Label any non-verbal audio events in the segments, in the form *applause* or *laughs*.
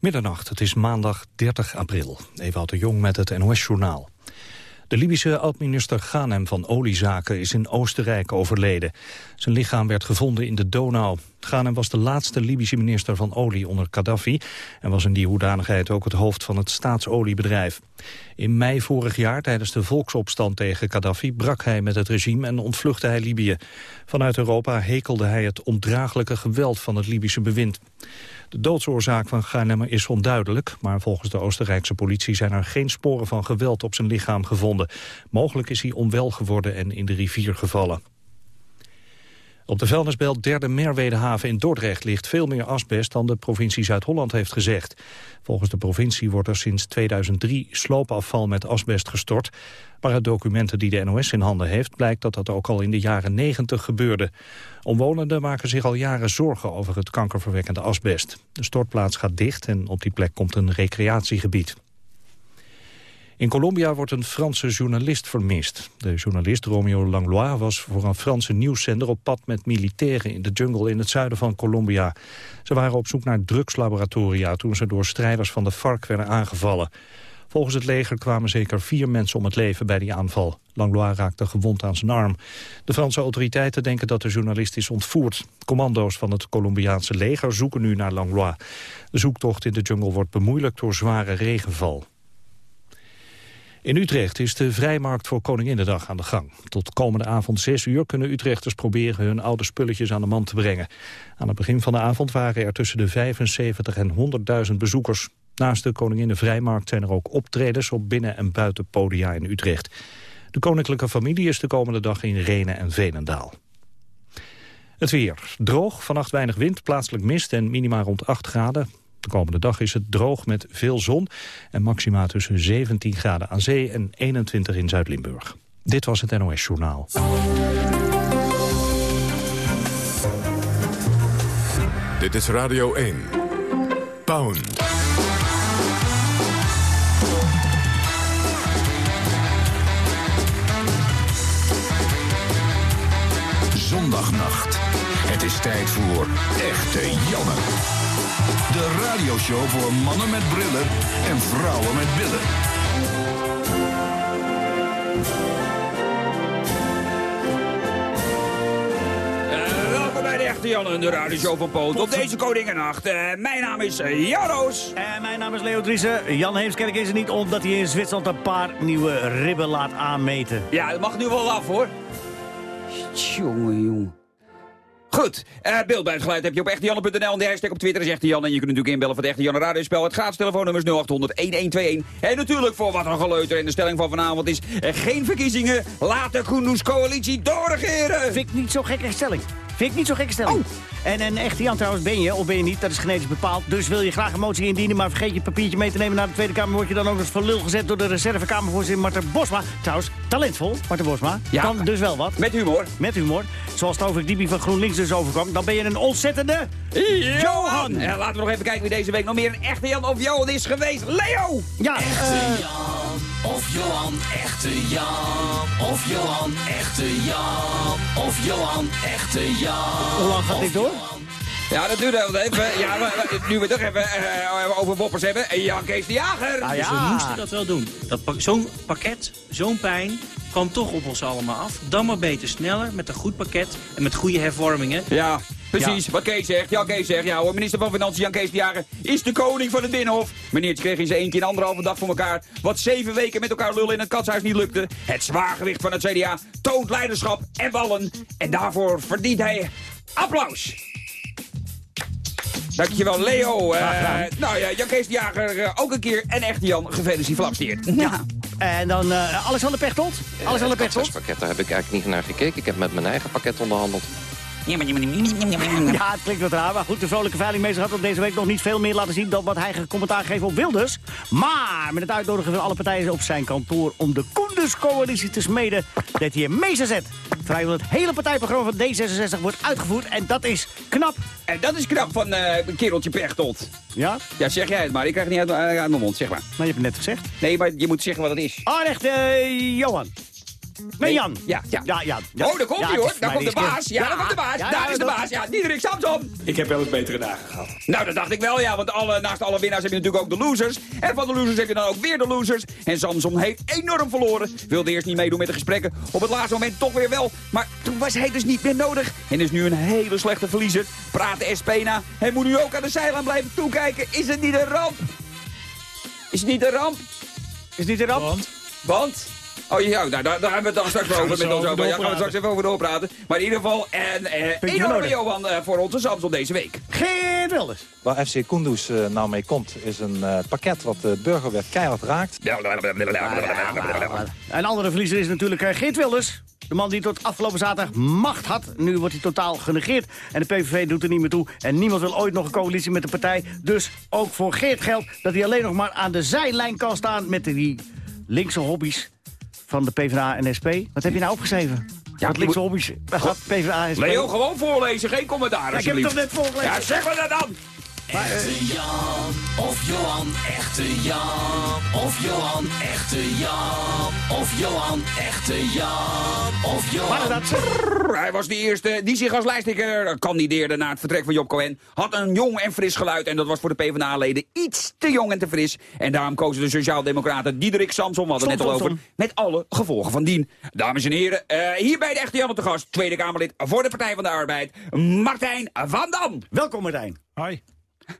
Middernacht, het is maandag 30 april. Ewout de Jong met het NOS-journaal. De Libische oud-minister Ghanem van Oliezaken is in Oostenrijk overleden. Zijn lichaam werd gevonden in de Donau. Ghanem was de laatste Libische minister van olie onder Gaddafi... en was in die hoedanigheid ook het hoofd van het staatsoliebedrijf. In mei vorig jaar, tijdens de volksopstand tegen Gaddafi... brak hij met het regime en ontvluchtte hij Libië. Vanuit Europa hekelde hij het ondraaglijke geweld van het Libische bewind. De doodsoorzaak van Ghanem is onduidelijk... maar volgens de Oostenrijkse politie zijn er geen sporen van geweld op zijn lichaam gevonden. Mogelijk is hij onwel geworden en in de rivier gevallen. Op de vuilnisbelt derde Merwedehaven in Dordrecht ligt veel meer asbest dan de provincie Zuid-Holland heeft gezegd. Volgens de provincie wordt er sinds 2003 sloopafval met asbest gestort. Maar uit documenten die de NOS in handen heeft blijkt dat dat ook al in de jaren 90 gebeurde. Omwonenden maken zich al jaren zorgen over het kankerverwekkende asbest. De stortplaats gaat dicht en op die plek komt een recreatiegebied. In Colombia wordt een Franse journalist vermist. De journalist Romeo Langlois was voor een Franse nieuwszender op pad met militairen in de jungle in het zuiden van Colombia. Ze waren op zoek naar drugslaboratoria toen ze door strijders van de FARC werden aangevallen. Volgens het leger kwamen zeker vier mensen om het leven bij die aanval. Langlois raakte gewond aan zijn arm. De Franse autoriteiten denken dat de journalist is ontvoerd. Commando's van het Colombiaanse leger zoeken nu naar Langlois. De zoektocht in de jungle wordt bemoeilijkt door zware regenval. In Utrecht is de vrijmarkt voor Koninginnedag aan de gang. Tot komende avond 6 uur kunnen Utrechters proberen hun oude spulletjes aan de man te brengen. Aan het begin van de avond waren er tussen de 75 en 100.000 bezoekers. Naast de Koninginnen Vrijmarkt zijn er ook optredens op binnen- en buitenpodia in Utrecht. De koninklijke familie is de komende dag in Renen en Veenendaal. Het weer. Droog, vannacht weinig wind, plaatselijk mist en minima rond 8 graden. De komende dag is het droog met veel zon en maxima tussen 17 graden aan zee en 21 in Zuid-Limburg. Dit was het NOS Journaal. Dit is Radio 1. Pound. Zondagnacht. Het is tijd voor Echte Janne. De radioshow voor mannen met brillen en vrouwen met billen. Uh, welkom bij de Echte Janne, de radioshow van Poot. Op deze Koningennacht. Uh, mijn naam is uh, Jan Roos. En mijn naam is Leo Driessen. Jan Heemskerk is er niet omdat hij in Zwitserland een paar nieuwe ribben laat aanmeten. Ja, dat mag nu wel af hoor. Jongen, jongen. Goed, uh, beeld bij het geluid heb je op echtejanne.nl en de hashtag op Twitter is Echte Jan. En je kunt natuurlijk inbellen voor het Echte Janne radiospel. Het gratis telefoonnummer is 0800-1121. En natuurlijk voor wat een geleuter. En de stelling van vanavond is uh, geen verkiezingen. Laat de Koendoes coalitie doorregeren. Vind ik niet zo gekke stelling. Vind ik niet zo gekke stelling. Oh. En een echte Jan trouwens ben je, of ben je niet, dat is genetisch bepaald. Dus wil je graag een motie indienen, maar vergeet je papiertje mee te nemen naar de Tweede Kamer... word je dan ook eens voor lul gezet door de reservekamervoorzitter Marten Bosma. Trouwens, talentvol, Marten Bosma. Ja. Kan dus wel wat. Met humor. Met humor. Zoals het over Diepie van GroenLinks dus overkwam. Dan ben je een ontzettende... Johan! En laten we nog even kijken wie deze week nog meer een echte Jan of Johan is geweest. Leo! Ja, Echte eh, Jan, of Johan, echte Jan, of Johan, echte Jan, of Johan, echte Jan. hoe lang gaat dit door? Ja, dat duurt wel even. Ja, maar, maar, nu we het toch even uh, over woppers hebben. En Jan Kees de Jager. Ah, Dus ja. we moesten dat wel doen. Dat pa- Zo'n pakket, zo'n pijn, kwam toch op ons allemaal af. Dan maar beter sneller, met een goed pakket en met goede hervormingen. Ja, precies. Wat Kees zegt. Jan Kees zegt. Ja hoor, minister van Financiën Jan Kees de Jager is de koning van het Binnenhof. Meneertje kreeg in zijn eentje een anderhalve dag voor elkaar. Wat zeven weken met elkaar lullen in het katshuis niet lukte. Het zwaargewicht van het CDA toont leiderschap en wallen. En daarvoor verdient hij applaus. Dankjewel, Leo. Eh, nou ja, Jan Kees de Jager, eh, ook een keer en echte Jan, gefeliciteerd. Ja. En dan eh, Alexander Pechtold. Alexander Het Pechtold. pakket, daar heb ik eigenlijk niet naar gekeken. Ik heb met mijn eigen pakket onderhandeld. Ja, het klinkt wat raar, maar goed, de vrolijke veilingmeester had op deze week nog niet veel meer laten zien dan wat hij commentaar geeft op Wilders. Maar met het uitnodigen van alle partijen op zijn kantoor om de Koenders-coalitie te smeden, deed hij een meesterzet. Vrijwel het hele partijprogramma van D66 wordt uitgevoerd en dat is knap. En dat is knap van eh kereltje Pechtold. Ja? Ja, zeg jij het maar. Ik krijg het niet uit, uit mijn mond, zeg maar. Maar je hebt het net gezegd. Nee, maar je moet zeggen wat het is. Oh, echt, eh, Johan. Nee, Jan. Ja, ja. Ja, ja, ja. Oh, daar komt Ja, hij het hoor. Daar komt de baas. Ja, daar komt de baas. Ja, Daar ja, is de dat- baas. Ja, Diederik Samson. Ik heb wel eens betere dagen gehad. Nou, dat dacht ik wel, ja. Want alle, naast alle winnaars heb je natuurlijk ook de losers. En van de losers heb je dan ook weer de losers. En Samson heeft enorm verloren. Wilde eerst niet meedoen met de gesprekken. Op het laatste moment toch weer wel. Maar toen was hij dus niet meer nodig. En is nu een hele slechte verliezer. Praat de SP na. Hij moet nu ook aan de zijlijn blijven toekijken. Is het niet een ramp? Is het niet een ramp? Is niet erop? Want? Oh ja, nou, daar, daar hebben we het dan straks over met ons over. Ja, gaan we straks even over doorpraten. Maar in ieder geval, een eh, enorme? Johan eh, voor onze Samson deze week. Geert Wilders. Waar FC Kunduz eh, nou mee komt, is een eh, pakket wat de burgerwet keihard raakt. Een andere verliezer is natuurlijk eh, Geert Wilders. De man die tot afgelopen zaterdag macht had. Nu wordt hij totaal genegeerd. En de PVV doet er niet meer toe. En niemand wil ooit nog een coalitie met de partij. Dus ook voor Geert geldt dat hij alleen nog maar aan de zijlijn kan staan... met die linkse hobby's van de PvdA en SP. Wat heb je nou opgeschreven? Ja, Wat linkse hobby's? Wat PvdA en SP? Leo, gewoon voorlezen, geen commentaar Ja, ik heb het toch net voorgelezen? Ja, zeg maar dat dan. Echte Jan of Johan, echte Jan of Johan, echte Jan of Johan, echte Jan of Johan. Maar dat Hij was de eerste die zich als lijsttrekker kandideerde na het vertrek van Job Cohen. Had een jong en fris geluid en dat was voor de PvdA-leden iets te jong en te fris. En daarom kozen de Sociaaldemocraten Diederik Samson, we hadden het net al over, met alle gevolgen van dien. Dames en heren, eh, hier bij de echte Jan te gast, Tweede Kamerlid voor de Partij van de Arbeid, Martijn van Dam. Welkom Martijn. Hoi.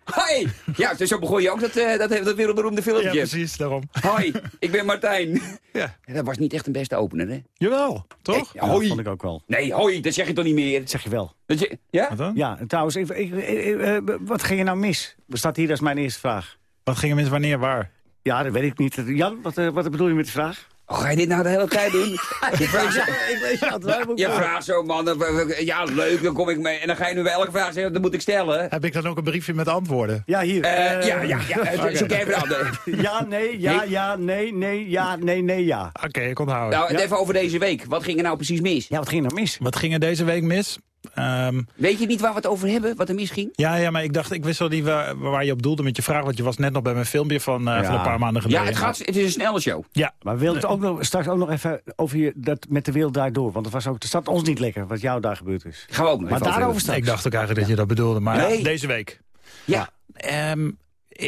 Hoi! Ja, dus zo begon je ook dat, eh, dat, dat wereldberoemde filmpje. precies, daarom. Hoi, ik ben Martijn. Ja. Dat was niet echt een beste opener, hè? Jawel, toch? Hey, hoi. vond ik ook wel. Nee, hoi, dat zeg je toch niet meer? Dat zeg je wel. Dat je, ja? Wat dan? Ja, en trouwens, even, ik- ik- eh, wat ging je nou mis? Staat hier, dat is mijn eerste vraag. Wat ging er mis wanneer, waar? Ja, dat weet ik niet. Jan, wat, eh, wat bedoel je met de vraag? Oh, ga je dit nou de hele tijd doen? *laughs* Je vraagt zo, ik weet ja, het je vraagt zo man, eh, ja leuk, dan kom ik mee. En dan ga je nu bij elke vraag zeggen, dat moet ik stellen. Heb ik dan ook een briefje met antwoorden? Ja, hier. Eh, eh, ja, ja, ja, eh, zoek even aan. de- *laughs* Ja, nee, ja, Nee. ja, nee, nee, ja, nee, nee, ja. Oké, ik onthoud. Nou, het even over deze week. Wat ging er nou precies mis? Ja, wat ging er nou mis? Wat ging er deze week mis? Ehm, Weet je niet waar we het over hebben, wat er misging? ja, ja, maar ik dacht, ik wist wel niet waar, waar je op doelde met je vraag. Want je was net nog bij mijn filmpje van, eh, Ja. van een paar maanden geleden. Ja, het, gaat, het is een snelle show. Ja, Maar we wilden het ook nog, straks ook nog even over je, dat met de wereld draait door. Want het, was ook, het zat ons niet lekker wat jou daar gebeurd is. Gaan we ook nog Maar daarover straks. ik dacht ook eigenlijk dat je dat bedoelde. Maar Nee. deze week. Ja, Ehm,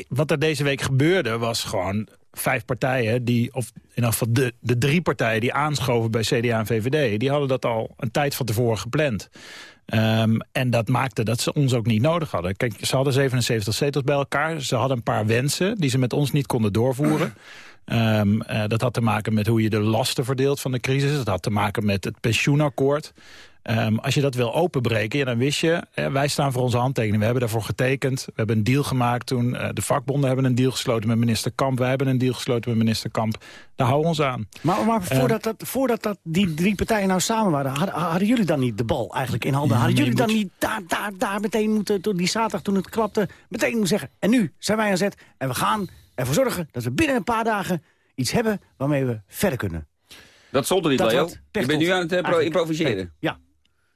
wat er deze week gebeurde was gewoon vijf partijen die, of in ieder geval de, de drie partijen die aanschoven bij CDA en VVD, die hadden dat al een tijd van tevoren gepland. Ehm, en dat maakte dat ze ons ook niet nodig hadden. Kijk, ze hadden 77 zetels bij elkaar. Ze hadden een paar wensen die ze met ons niet konden doorvoeren. *clears throat* Ehm, eh, dat had te maken met hoe je de lasten verdeelt van de crisis. Dat had te maken met het pensioenakkoord. Ehm, als je dat wil openbreken, ja, dan wist je... eh, wij staan voor onze handtekening. We hebben daarvoor getekend. We hebben een deal gemaakt toen. eh, de vakbonden hebben een deal gesloten met minister Kamp. Wij hebben een deal gesloten met minister Kamp. Daar houden we ons aan. Maar, maar Eh. voordat, dat, voordat dat die drie partijen nou samen waren... hadden, hadden jullie dan niet de bal eigenlijk in handen? Hadden jullie dan moet- niet daar, daar, daar meteen moeten... Toen die zaterdag, toen het klapte, meteen moeten zeggen... en nu zijn wij aan zet en we gaan ervoor zorgen... dat we binnen een paar dagen iets hebben waarmee we verder kunnen. dat stond er niet, Leo. Je bent nu aan het eh, improviseren. Ja,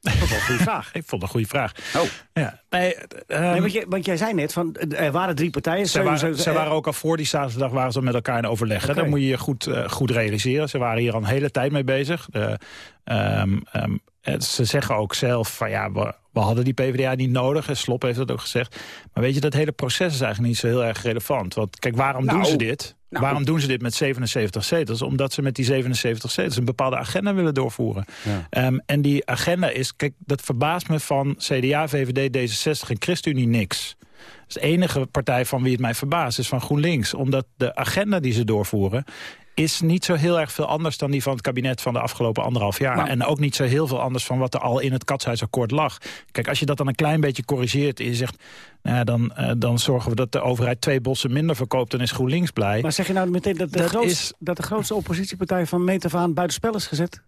dat wel een goede vraag. Ik vond het een goede vraag. Oh. Ja, nee, ehm, Nee, want, jij, want jij zei net, van, eh, er waren drie partijen. Ze waren, 77, ze waren ook al voor die zaterdag waren ze met elkaar in overleg. Dat moet je je goed, eh, goed realiseren. Ze waren hier al een hele tijd mee bezig. De, ehm, ehm, eh, ze zeggen ook zelf van ja, we, we hadden die PvdA niet nodig. En Slop heeft dat ook gezegd. Maar weet je, dat hele proces is eigenlijk niet zo heel erg relevant. Want kijk, waarom Nou, doen ze dit? nou. Waarom doen ze dit met 77 zetels? Omdat ze met die 77 zetels een bepaalde agenda willen doorvoeren. Ja. Ehm, en die agenda is, kijk, dat verbaast me van CDA, VVD, D66 en ChristenUnie niks. Dus de enige partij van wie het mij verbaast is van GroenLinks. Omdat de agenda die ze doorvoeren is niet zo heel erg veel anders dan die van het kabinet van de afgelopen anderhalf jaar. En ook niet zo heel veel anders van wat er al in het katshuisakkoord lag. Kijk, als je dat dan een klein beetje corrigeert en je zegt... Nou ja, dan, eh, dan zorgen we dat de overheid twee bossen minder verkoopt... dan is GroenLinks blij. Maar zeg je nou meteen dat de, Dat grootste, is- dat de grootste oppositiepartij van meet af aan buitenspel is gezet?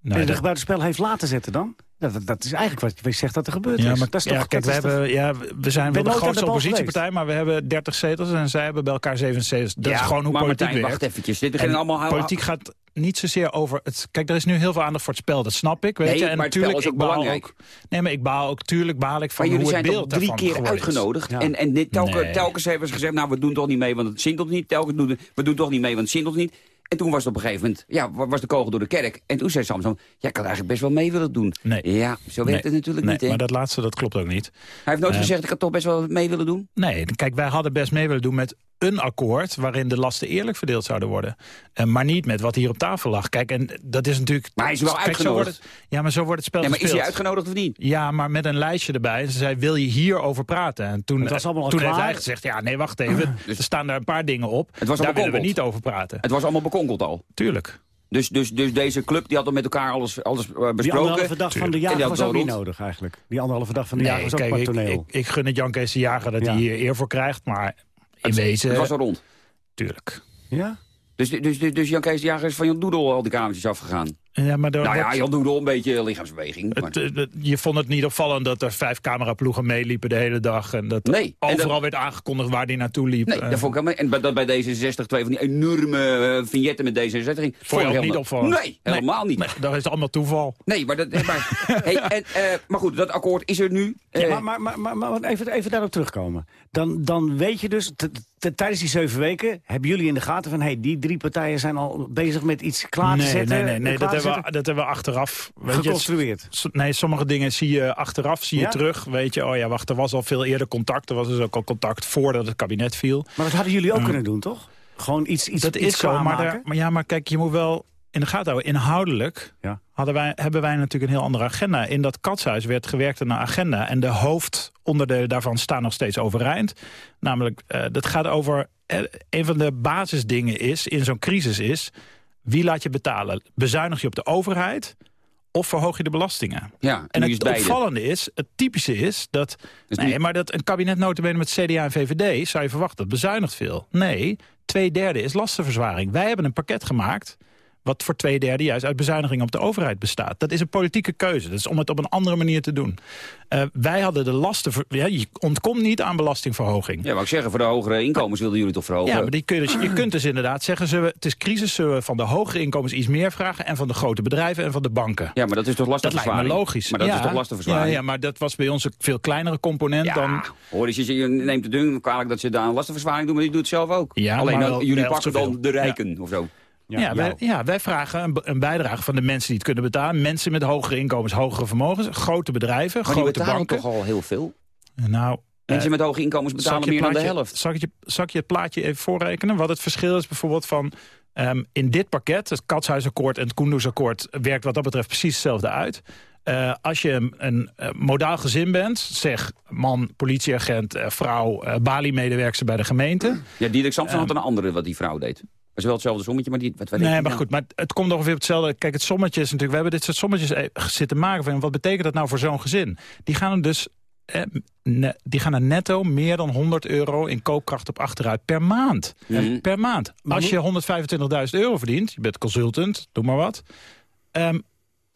Nou, en dat- zich buitenspel heeft laten zetten dan? Dat, dat, dat is eigenlijk wat je zegt dat er gebeurd Ja, is. maar dat is toch, ja, kijk, we, toch- hebben, ja, we zijn wel de grootste oppositiepartij, maar we hebben 30 zetels en zij hebben bij elkaar 77. Dat Ja, is gewoon hoe maar politiek Martijn, werkt. wacht eventjes. Dit allemaal... Politiek gaat niet zozeer over... Het, kijk, er is nu heel veel aandacht voor het spel, dat snap ik. Weet Nee, je? En maar het spel natuurlijk, is ook ik baal belangrijk. Ook, nee, maar ik baal ook, tuurlijk baal ik van Maar jullie hoe het beeld drie keer uitgenodigd. Ja. En, en dit, telke, Nee. telkens hebben ze gezegd, nou, we doen toch niet mee, want het zint ons niet. Telkens doen we, we doen toch niet mee, want het zint ons niet. En toen was het op een gegeven moment, ja, wa- was de kogel door de kerk. En toen zei Samson, ja, ik had eigenlijk best wel mee willen doen. Nee. Ja, zo werkt Nee, het natuurlijk nee, niet, hè? Maar dat laatste, dat klopt ook niet. Hij heeft nooit Eh, gezegd, ik had toch best wel mee willen doen. Nee, kijk, wij hadden best mee willen doen met een akkoord... waarin de lasten eerlijk verdeeld zouden worden. Eh, maar niet met wat hier op tafel lag. Kijk, en dat is natuurlijk... Maar hij is wel Kijk, uitgenodigd. het, ja, maar zo wordt het spel Ja, maar is hij uitgenodigd of niet? Ja, maar met een lijstje erbij. Ze zei, wil je hierover praten? En toen, Het was allemaal al toen heeft klaar. hij gezegd, ja, nee, wacht even. er staan daar een paar dingen op. Dus- Het was Daar willen we niet over praten. Het was allemaal bekonkeld al. Tuurlijk. Dus, dus, dus deze club die had dan met elkaar alles, alles eh, besproken. Die anderhalve dag van de jager had was ook niet nodig eigenlijk. Die anderhalve dag van de Nee, jager was ook kijk, maar ik, toneel. ik, ik gun het Jan Kees de Jager dat Ja. hij hier eer voor krijgt. Maar in Het- wezen... Het was al rond. Tuurlijk. ja? Dus, dus, dus, dus Jan Kees de Jager is van Jan Doedel al die kamertjes afgegaan. Ja, maar Nou ja, wordt- Jan Doedel een beetje lichaamsbeweging. maar- Het, eh, het- je vond het niet opvallend dat er vijf cameraploegen meeliepen de hele dag. En dat Nee, en overal dat- werd aangekondigd waar hij naartoe liep. Nee, Eh, dat vond ik helemaal... En bij- dat bij D66 twee van die enorme eh, vignetten met D66 ging. vond je ook niet opvallend? Nee, helemaal niet. Nee, dat is allemaal toeval. Nee, maar, dat, maar, *laughs* hey, en, eh, maar goed, dat akkoord is er nu. Ja, maar maar, maar, maar, maar even, even daarop terugkomen. Dan, dan weet je dus, tijdens die zeven weken hebben jullie in de gaten van... hey, die drie partijen zijn al bezig met iets klaar te nee, zetten. nee, nee, nee, hebben we, zetten, dat hebben we achteraf. Weet je, geconstrueerd. s- nee, sommige dingen zie je achteraf, zie je Ja? terug. Weet je, oh ja, wacht, er was al veel eerder contact. Er was dus ook al contact voordat het kabinet viel. Maar dat hadden jullie ook kunnen doen, toch? Gewoon iets, iets, dat iets is zo, maar, daar- maar ja, maar kijk, je moet wel in de gaten houden. Inhoudelijk Ja. hadden wij, hebben wij natuurlijk een heel andere agenda. In dat katshuis werd gewerkt aan een agenda. En de hoofdonderdelen daarvan staan nog steeds overeind. Namelijk, eh, dat gaat over... eh, een van de basisdingen is, in zo'n crisis is... wie laat je betalen? Bezuinig je op de overheid... Of verhoog je de belastingen? ja, En het opvallende is, het typische is dat... Dus nee, nu- maar dat een kabinet notabene met CDA en VVD... zou je verwachten, dat bezuinigt veel. Nee, twee derde is lastenverzwaring. Wij hebben een pakket gemaakt wat voor twee derde juist uit bezuinigingen op de overheid bestaat. Dat is een politieke keuze. Dat is om het op een andere manier te doen. Eh, wij hadden de lasten... Ja, je ontkomt niet aan belastingverhoging. Ja, wat ik zeggen, voor de hogere inkomens wilden jullie toch verhogen? Ja, maar die kun je, dus, je kunt dus inderdaad zeggen... Zullen we, het is crisis, zullen we van de hogere inkomens iets meer vragen... en van de grote bedrijven en van de banken. Ja, maar dat is toch Dat lijkt me lastenverzwaring? logisch. Maar dat ja, is toch lastenverzwaring? Ja, ja, maar dat was bij ons een veel kleinere component Ja, dan... hoor eens, je, je neemt het ding kwalijk dat ze daar een lastenverzwaring doen, maar die doet het zelf ook. Ja, Alleen maar dan, jullie de pakken dan de rijken of zo. Ja, wij, ja, wij vragen een, een bijdrage van de mensen die het kunnen betalen. Mensen met hogere inkomens, hogere vermogens. Grote bedrijven, Maar grote betalen banken. toch al heel veel? Nou, Mensen eh, met hoge inkomens betalen meer dan de helft. Zal ik, je, zal ik je het plaatje even voorrekenen? Wat het verschil is bijvoorbeeld van... ehm, in dit pakket, het Katshuisakkoord en het Koendersakkoord... werkt wat dat betreft precies hetzelfde uit. Eh, als je een, een eh, modaal gezin bent, zeg man, politieagent, eh, vrouw, Bali-medewerker bij de gemeente... Ja, Diederik Samson had een andere wat die vrouw deed. Is wel hetzelfde sommetje, maar die, wat, wat Nee, maar nou? goed, maar het komt ongeveer op hetzelfde. Kijk, het sommetje is natuurlijk... We hebben dit soort sommetjes eh, zitten maken van... wat betekent dat nou voor zo'n gezin? Die gaan er dus... Eh, ne- die gaan er netto meer dan 100 euro in koopkracht op achteruit per maand. Mhm. Per maand. Als je 125.000 euro verdient, je bent consultant, doe maar wat. ehm,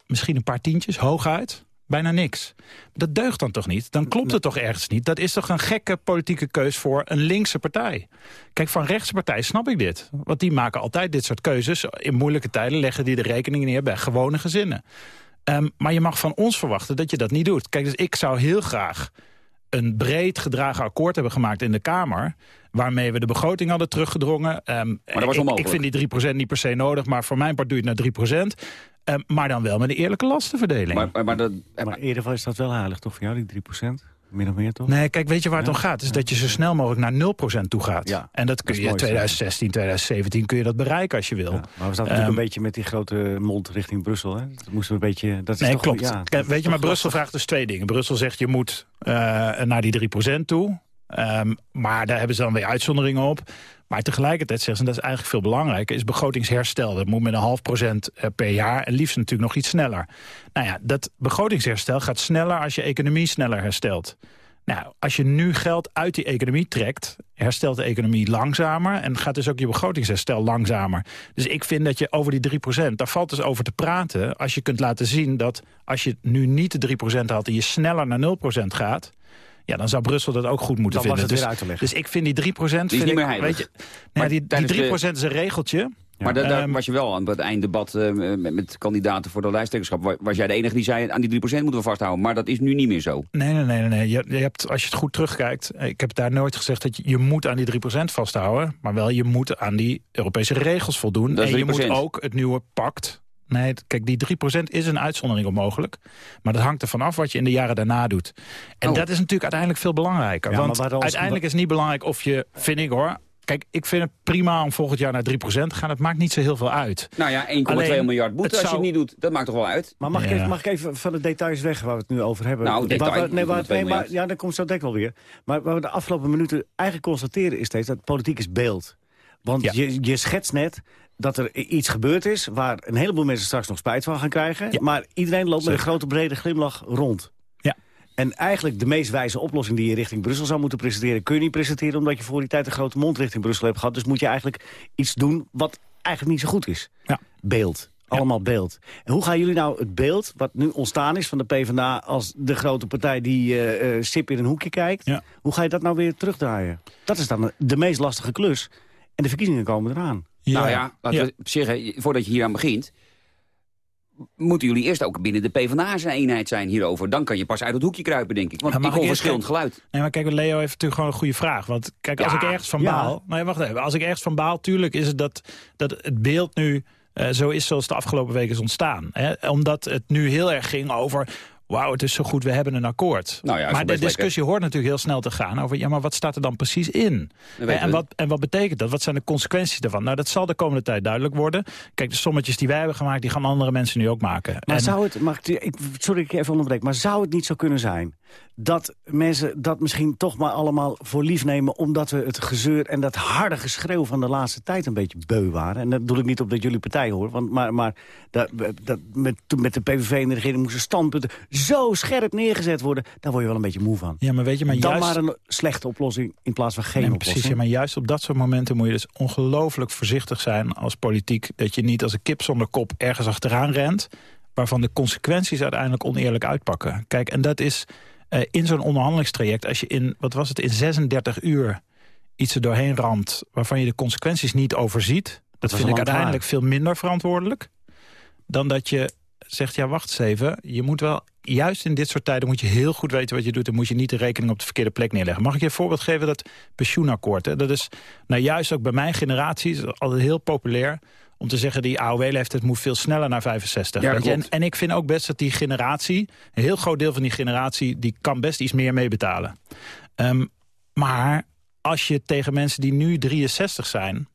misschien een paar tientjes, hooguit. Bijna niks. Dat deugt dan toch niet? Dan klopt het toch ergens niet? Dat is toch een gekke politieke keus voor een linkse partij? Kijk, van rechtse partij snap ik dit. Want die maken altijd dit soort keuzes. In moeilijke tijden leggen die de rekening neer bij gewone gezinnen. Ehm, maar je mag van ons verwachten dat je dat niet doet. Kijk, dus ik zou heel graag een breed gedragen akkoord hebben gemaakt in de Kamer... waarmee we de begroting hadden teruggedrongen. Ehm, dat was ik, ik vind die 3% niet per se nodig, maar voor mijn part doe je het naar 3%. Ehm, maar dan wel met een eerlijke lastenverdeling. Maar, maar, maar dat, Maar eerder is dat wel heilig, toch, voor jou, die 3%? Min of meer, toch? Nee, kijk, weet je waar het Ja. om gaat? Is dat je zo snel mogelijk naar 0% toe gaat. Ja, en dat kun je in mooi, 2016, 2017 kun je dat bereiken als je wil. Ja, maar we staan natuurlijk Ehm, een beetje met die grote mond richting Brussel. Hè? Dat moesten we een beetje... Dat is Nee, toch, klopt. Ja, Kijk, dat is weet je, maar Brussel vraagt dus twee dingen. Brussel zegt je moet eh, naar die 3% toe. Ehm, maar daar hebben ze dan weer uitzonderingen op. Maar tegelijkertijd zeggen ze, en dat is eigenlijk veel belangrijker... is begrotingsherstel. Dat moet met een half procent eh, per jaar. En liefst natuurlijk nog iets sneller. Nou ja, dat begrotingsherstel gaat sneller als je economie sneller herstelt. Nou, als je nu geld uit die economie trekt... herstelt de economie langzamer... en gaat dus ook je begrotingsherstel langzamer. Dus ik vind dat je over die 3%, daar valt dus over te praten... als je kunt laten zien dat als je nu niet de 3% had... en je sneller naar 0% gaat... Ja, dan zou Brussel dat ook goed moeten Dan was vinden. het weer dus, uit te leggen. dus ik vind die 3%... is vind niet ik, meer heilig. Weet je, Maar nee, die, die 3% de- is een regeltje. Maar da- daar Ehm, was je wel aan het einddebat eh, met, met kandidaten voor de lijsttrekkerschap. wa- Was jij de enige die zei aan die 3% moeten we vasthouden. Maar dat is nu niet meer zo. Nee, nee, nee. nee. Je, je hebt, als je het goed terugkijkt... eh, Ik heb daar nooit gezegd dat je, je moet aan die 3% vasthouden. Maar wel, je moet aan die Europese regels voldoen. Is en je 3%. moet ook het nieuwe pact... Nee, kijk, die 3% is een uitzondering onmogelijk. Maar dat hangt ervan af wat je in de jaren daarna doet. En Oh. dat is natuurlijk uiteindelijk veel belangrijker. Ja, want uiteindelijk is het niet belangrijk of je, vind ik hoor... Kijk, ik vind het prima om volgend jaar naar 3% te gaan. Het maakt niet zo heel veel uit. Nou ja, 1,2 Alleen, miljard boete als je het niet doet. Dat maakt toch wel uit? Maar mag, ik even, mag ik even van de details weg waar we het nu over hebben? Nou, Waar- detail, waar- nee, waar, 1,2 nee, maar, ja, dat komt zo denk ik wel weer. Maar waar we de afgelopen minuten eigenlijk constateren is steeds dat politiek is beeld. Want Ja. je, je schetst net dat er iets gebeurd is... waar een heleboel mensen straks nog spijt van gaan krijgen. Ja. Maar iedereen loopt met een grote brede glimlach rond. Ja. En eigenlijk de meest wijze oplossing die je richting Brussel zou moeten presenteren... kun je niet presenteren omdat je voor die tijd een grote mond richting Brussel hebt gehad. Dus moet je eigenlijk iets doen wat eigenlijk niet zo goed is. Ja. Beeld. Allemaal beeld. En hoe gaan jullie nou het beeld, wat nu ontstaan is van de PvdA... als de grote partij die eh, sip in een hoekje kijkt... Ja. hoe ga je dat nou weer terugdraaien? Dat is dan de meest lastige klus. En de verkiezingen komen eraan. Nou ja, laten we zeggen, voordat je hier aan begint... moeten jullie eerst ook binnen de PvdA een eenheid zijn hierover. Dan kan je pas uit het hoekje kruipen, denk ik. Want Ja, ik hoor verschillend geluid. Nee, maar kijk, Leo heeft natuurlijk gewoon een goede vraag. Want kijk, als Ja, ik ergens van ja. baal... Nee, wacht even. Als ik ergens van baal, tuurlijk is het dat, dat het beeld nu eh, zo is zoals de afgelopen weken is ontstaan. Hè? Omdat het nu heel erg ging over... Wauw, het is zo goed, we hebben een akkoord. Nou ja, maar de discussie hoort natuurlijk heel snel te gaan over... ja, maar wat staat er dan precies in? en, wat, en wat betekent dat? Wat zijn de consequenties daarvan? Nou, dat zal de komende tijd duidelijk worden. Kijk, de sommetjes die wij hebben gemaakt... die gaan andere mensen nu ook maken. Maar En- zou het, mag ik, sorry dat ik even onderbreek, maar zou het niet zo kunnen zijn... dat mensen dat misschien toch maar allemaal voor lief nemen... omdat we het gezeur en dat harde geschreeuw van de laatste tijd een beetje beu waren? En dat doe ik niet op dat jullie partij hoor, want, maar, maar dat, dat met, toen met de PVV en de regering moesten standpunten... zo scherp neergezet worden, daar word je wel een beetje moe van. ja, maar weet je, maar Dan juist... maar een slechte oplossing in plaats van geen Nee, oplossing. precies, ja, maar juist op dat soort momenten moet je dus ongelooflijk voorzichtig zijn als politiek. Dat je niet als een kip zonder kop ergens achteraan rent. Waarvan de consequenties uiteindelijk oneerlijk uitpakken. Kijk, en dat is eh, in zo'n onderhandelingstraject. Als je in, wat was het, in 36 uur iets er doorheen ramt. Waarvan je de consequenties niet overziet. Dat was vind ik uiteindelijk veel minder verantwoordelijk. Dan dat je zegt, ja wacht eens even. Je moet wel, juist in dit soort tijden moet je heel goed weten wat je doet. En moet je niet de rekening op de verkeerde plek neerleggen. Mag ik je een voorbeeld geven? Dat pensioenakkoord. Hè? Dat is nou juist ook bij mijn generatie is altijd heel populair om te zeggen die AOW-leeftijd moet veel sneller naar 65. Ja? En, en ik vind ook best dat die generatie, een heel groot deel van die generatie... die kan best iets meer meebetalen. Ehm, maar als je tegen mensen die nu 63 zijn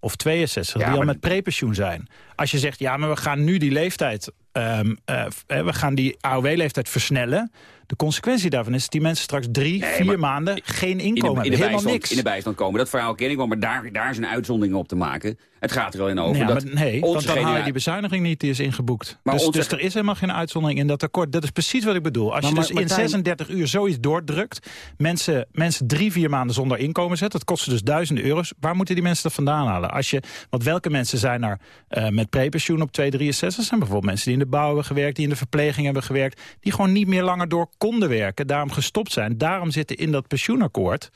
of 62, Ja, die al met prepensioen zijn. Als je zegt, ja, maar we gaan nu die leeftijd... ehm, eh, eh, we gaan die AOW-leeftijd versnellen. De consequentie daarvan is dat die mensen straks drie, Nee, vier maanden... geen In de, inkomen in, de hebben. Helemaal bijstand, niks. in de bijstand komen. Dat verhaal ken ik wel, maar daar, daar is een uitzondering op te maken. Het gaat er wel in over Ja, dat maar nee, want dan haal je die bezuiniging niet die is ingeboekt. Maar dus, onze- dus er is helemaal geen uitzondering in dat akkoord. Dat is precies wat ik bedoel. Als Maar je dus in Martijn- 36 uur zoiets doordrukt... Mensen, mensen drie, vier maanden zonder inkomen zet... dat kost ze dus duizenden euro's. Waar moeten die mensen dat vandaan halen? Als je, want welke mensen zijn er eh, met prepensioen op 263? Dat zijn bijvoorbeeld mensen die in de bouw hebben gewerkt... die in de verpleging hebben gewerkt... die gewoon niet meer langer door konden werken. Daarom gestopt zijn. Daarom zitten in dat pensioenakkoord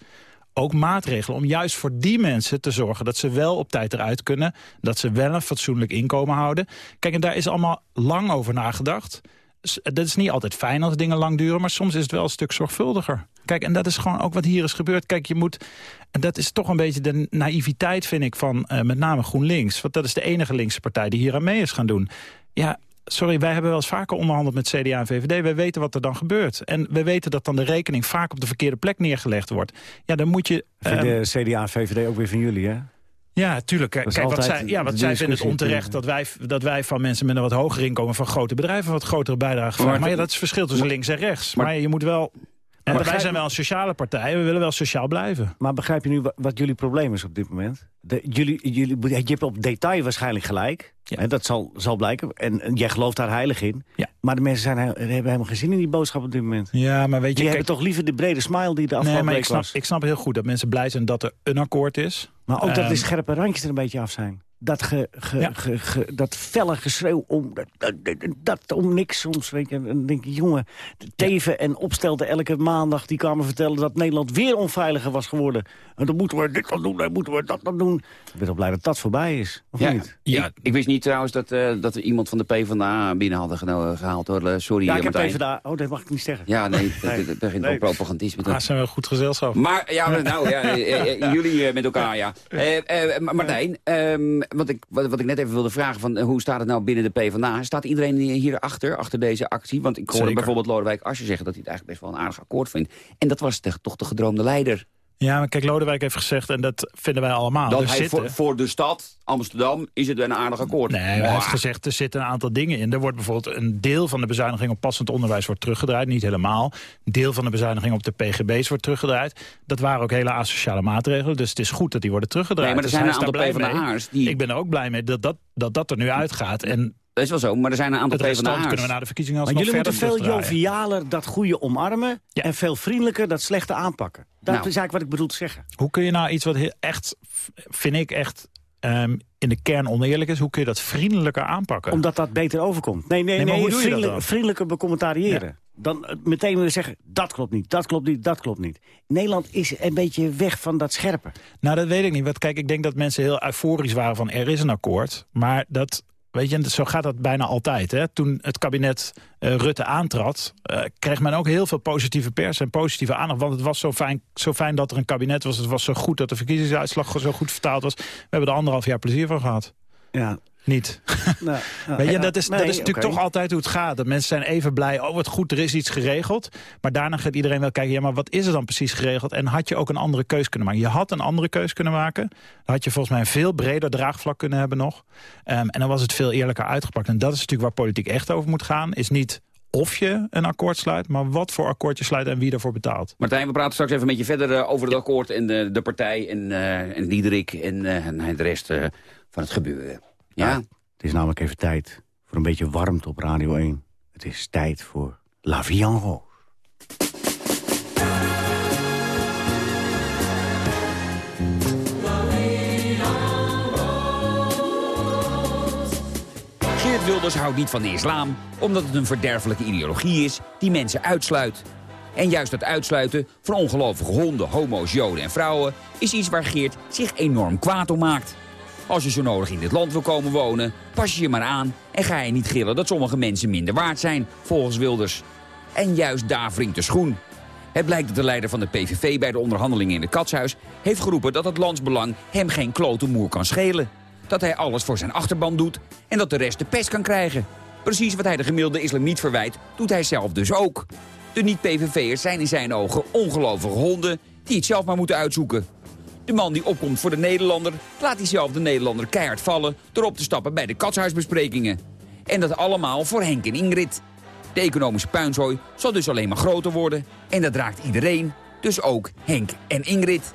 ook maatregelen om juist voor die mensen te zorgen... dat ze wel op tijd eruit kunnen, dat ze wel een fatsoenlijk inkomen houden. Kijk, en daar is allemaal lang over nagedacht. Dat is niet altijd fijn als dingen lang duren... maar soms is het wel een stuk zorgvuldiger. Kijk, en dat is gewoon ook wat hier is gebeurd. Kijk, je moet... En dat is toch een beetje de naïviteit, vind ik, van eh, met name GroenLinks. Want dat is de enige linkse partij die hier aan mee is gaan doen. Ja, sorry, wij hebben wel eens vaker onderhandeld met CDA en VVD. Wij weten wat er dan gebeurt. En we weten dat dan de rekening vaak op de verkeerde plek neergelegd wordt. Ja, dan moet je... Vind ehm, de CDA en VVD ook weer van jullie, hè? ja, tuurlijk. Kijk, wat zij, ja, wat zij vinden het onterecht dat wij, dat wij van mensen met een wat hoger inkomen... van grote bedrijven wat grotere bijdrage vragen. Maar- Maar, ja, dat is het verschil tussen links en rechts. Maar, je moet wel... En wij zijn wel een sociale partij. We willen wel sociaal blijven. Maar begrijp je nu wa- wat jullie probleem is op dit moment? De, jullie, jullie, je hebt op detail waarschijnlijk gelijk. Ja. Hè, dat zal, zal blijken. En, en jij gelooft daar heilig in. Ja. Maar de mensen zijn, he- hebben helemaal geen zin in die boodschap op dit moment. Ja, maar weet je... Die kijk, hebben toch liever de brede smile die de nee, afgelopen maar ik snap, was. ik snap heel goed dat mensen blij zijn dat er een akkoord is. Maar ook dat Ehm, de scherpe randjes er een beetje af zijn. Dat, ge, ge, ge- ge- dat felle geschreeuw om, dat, dat, om niks soms. Weet je, dan denk je, jongen, Teven en Opstelten elke maandag... die kwamen vertellen dat Nederland weer onveiliger was geworden. En dan moeten we dit dan doen, dan moeten we dat dan doen. Ik ben wel blij dat dat voorbij is, of Ja, niet? Ik, ik wist niet trouwens dat, eh, dat we iemand van de PvdA binnen hadden geno- gehaald. Hoor. Eh, Sorry, Ja, eh, ik heb. PvdA... Oh, dat mag ik niet zeggen. Ja, nee, *laughs* dat, Nee. dat begint Nee. wel propagandisme. Ah, zijn we een goed gezelschap. Maar ja, nou ja, eh, eh, jullie eh, met elkaar, ja. *laughs* Eh, eh, Ma- Martijn, ehm, wat, ik, wat, wat ik net even wilde vragen, van, eh, hoe staat het nou binnen de PvdA? Staat iedereen hier achter, achter deze actie? Want ik hoorde Zeker. bijvoorbeeld Lodewijk Asscher zeggen dat hij het eigenlijk best wel een aardig akkoord vindt. En dat was de- toch de gedroomde leider. Ja, maar kijk, Lodewijk heeft gezegd, en dat vinden wij allemaal. dat er hij zitten, voor, voor de stad, Amsterdam, is het een aardig akkoord. Nee, hij heeft gezegd, er zitten een aantal dingen in. Er wordt bijvoorbeeld een deel van de bezuiniging op passend onderwijs wordt teruggedraaid. Niet helemaal. Een deel van de bezuiniging op de pgb's wordt teruggedraaid. Dat waren ook hele asociale maatregelen. Dus het is goed dat die worden teruggedraaid. Nee, maar er Dus zijn een aantal. PvdA'ers die- Ik ben er ook blij mee dat dat, dat, dat er nu uitgaat. En Dat is wel zo, maar er zijn een aantal PvdA'ers. kunnen we na de verkiezingen Maar alsnog jullie moeten veel jovialer dat goede omarmen... Ja. en veel vriendelijker dat slechte aanpakken. Dat Nou. is eigenlijk wat ik bedoel te zeggen. Hoe kun je nou iets wat heel, echt, vind ik echt, ehm, in de kern oneerlijk is... hoe kun je dat vriendelijker aanpakken? Omdat dat beter overkomt. Nee, nee, Nee, nee, maar hoe doe je dat vriendelijker becommentariëren. Dan eh, meteen weer zeggen, dat klopt niet, dat klopt niet, dat klopt niet. Nederland is een beetje weg van dat scherpe. Nou, dat weet ik niet. Want kijk, ik denk dat mensen heel euforisch waren van er is een akkoord. Maar dat, weet je, zo gaat dat bijna altijd. Hè? Toen het kabinet eh, Rutte aantrad, eh, kreeg men ook heel veel positieve pers en positieve aandacht. Want het was zo fijn, zo fijn dat er een kabinet was. Het was zo goed dat de verkiezingsuitslag zo goed vertaald was. We hebben er anderhalf jaar plezier van gehad. Ja, Niet. *laughs* nou, Weet je, ja, dat is, dat nee, is natuurlijk toch altijd hoe het gaat. Dat mensen zijn even blij, oh wat goed, er is iets geregeld. Maar daarna gaat iedereen wel kijken, ja maar wat is er dan precies geregeld? En had je ook een andere keus kunnen maken? Je had een andere keus kunnen maken. Dan had je volgens mij een veel breder draagvlak kunnen hebben nog. Ehm, en dan was het veel eerlijker uitgepakt. En dat is natuurlijk waar politiek echt over moet gaan. Is niet of je een akkoord sluit, maar wat voor akkoord je sluit en wie ervoor betaalt. Martijn, we praten straks even met je verder eh, over het akkoord en de, de partij en, eh en Diederik en, eh, en de rest eh, van het gebeuren. Ja? Het is namelijk even tijd voor een beetje warmte op Radio 1. Het is tijd voor La Vie en Rose. Geert Wilders houdt niet van de islam, omdat het een verderfelijke ideologie is die mensen uitsluit. En juist dat uitsluiten van ongelovige honden, homo's, joden en vrouwen... is iets waar Geert zich enorm kwaad om maakt. Als je zo nodig in dit land wil komen wonen, pas je je maar aan... en ga je niet gillen dat sommige mensen minder waard zijn, volgens Wilders. En juist daar wringt de schoen. Het blijkt dat de leider van de PVV bij de onderhandelingen in het Katshuis... heeft geroepen dat het landsbelang hem geen klote moer kan schelen. Dat hij alles voor zijn achterban doet en dat de rest de pest kan krijgen. Precies wat hij de gemiddelde islamiet verwijt, doet hij zelf dus ook. De niet-PVV'ers zijn in zijn ogen ongelovige honden die het zelf maar moeten uitzoeken. De man die opkomt voor de Nederlander, laat diezelfde Nederlander keihard vallen... door op te stappen bij de katshuisbesprekingen. En dat allemaal voor Henk en Ingrid. De economische puinzooi zal dus alleen maar groter worden. En dat raakt iedereen, dus ook Henk en Ingrid.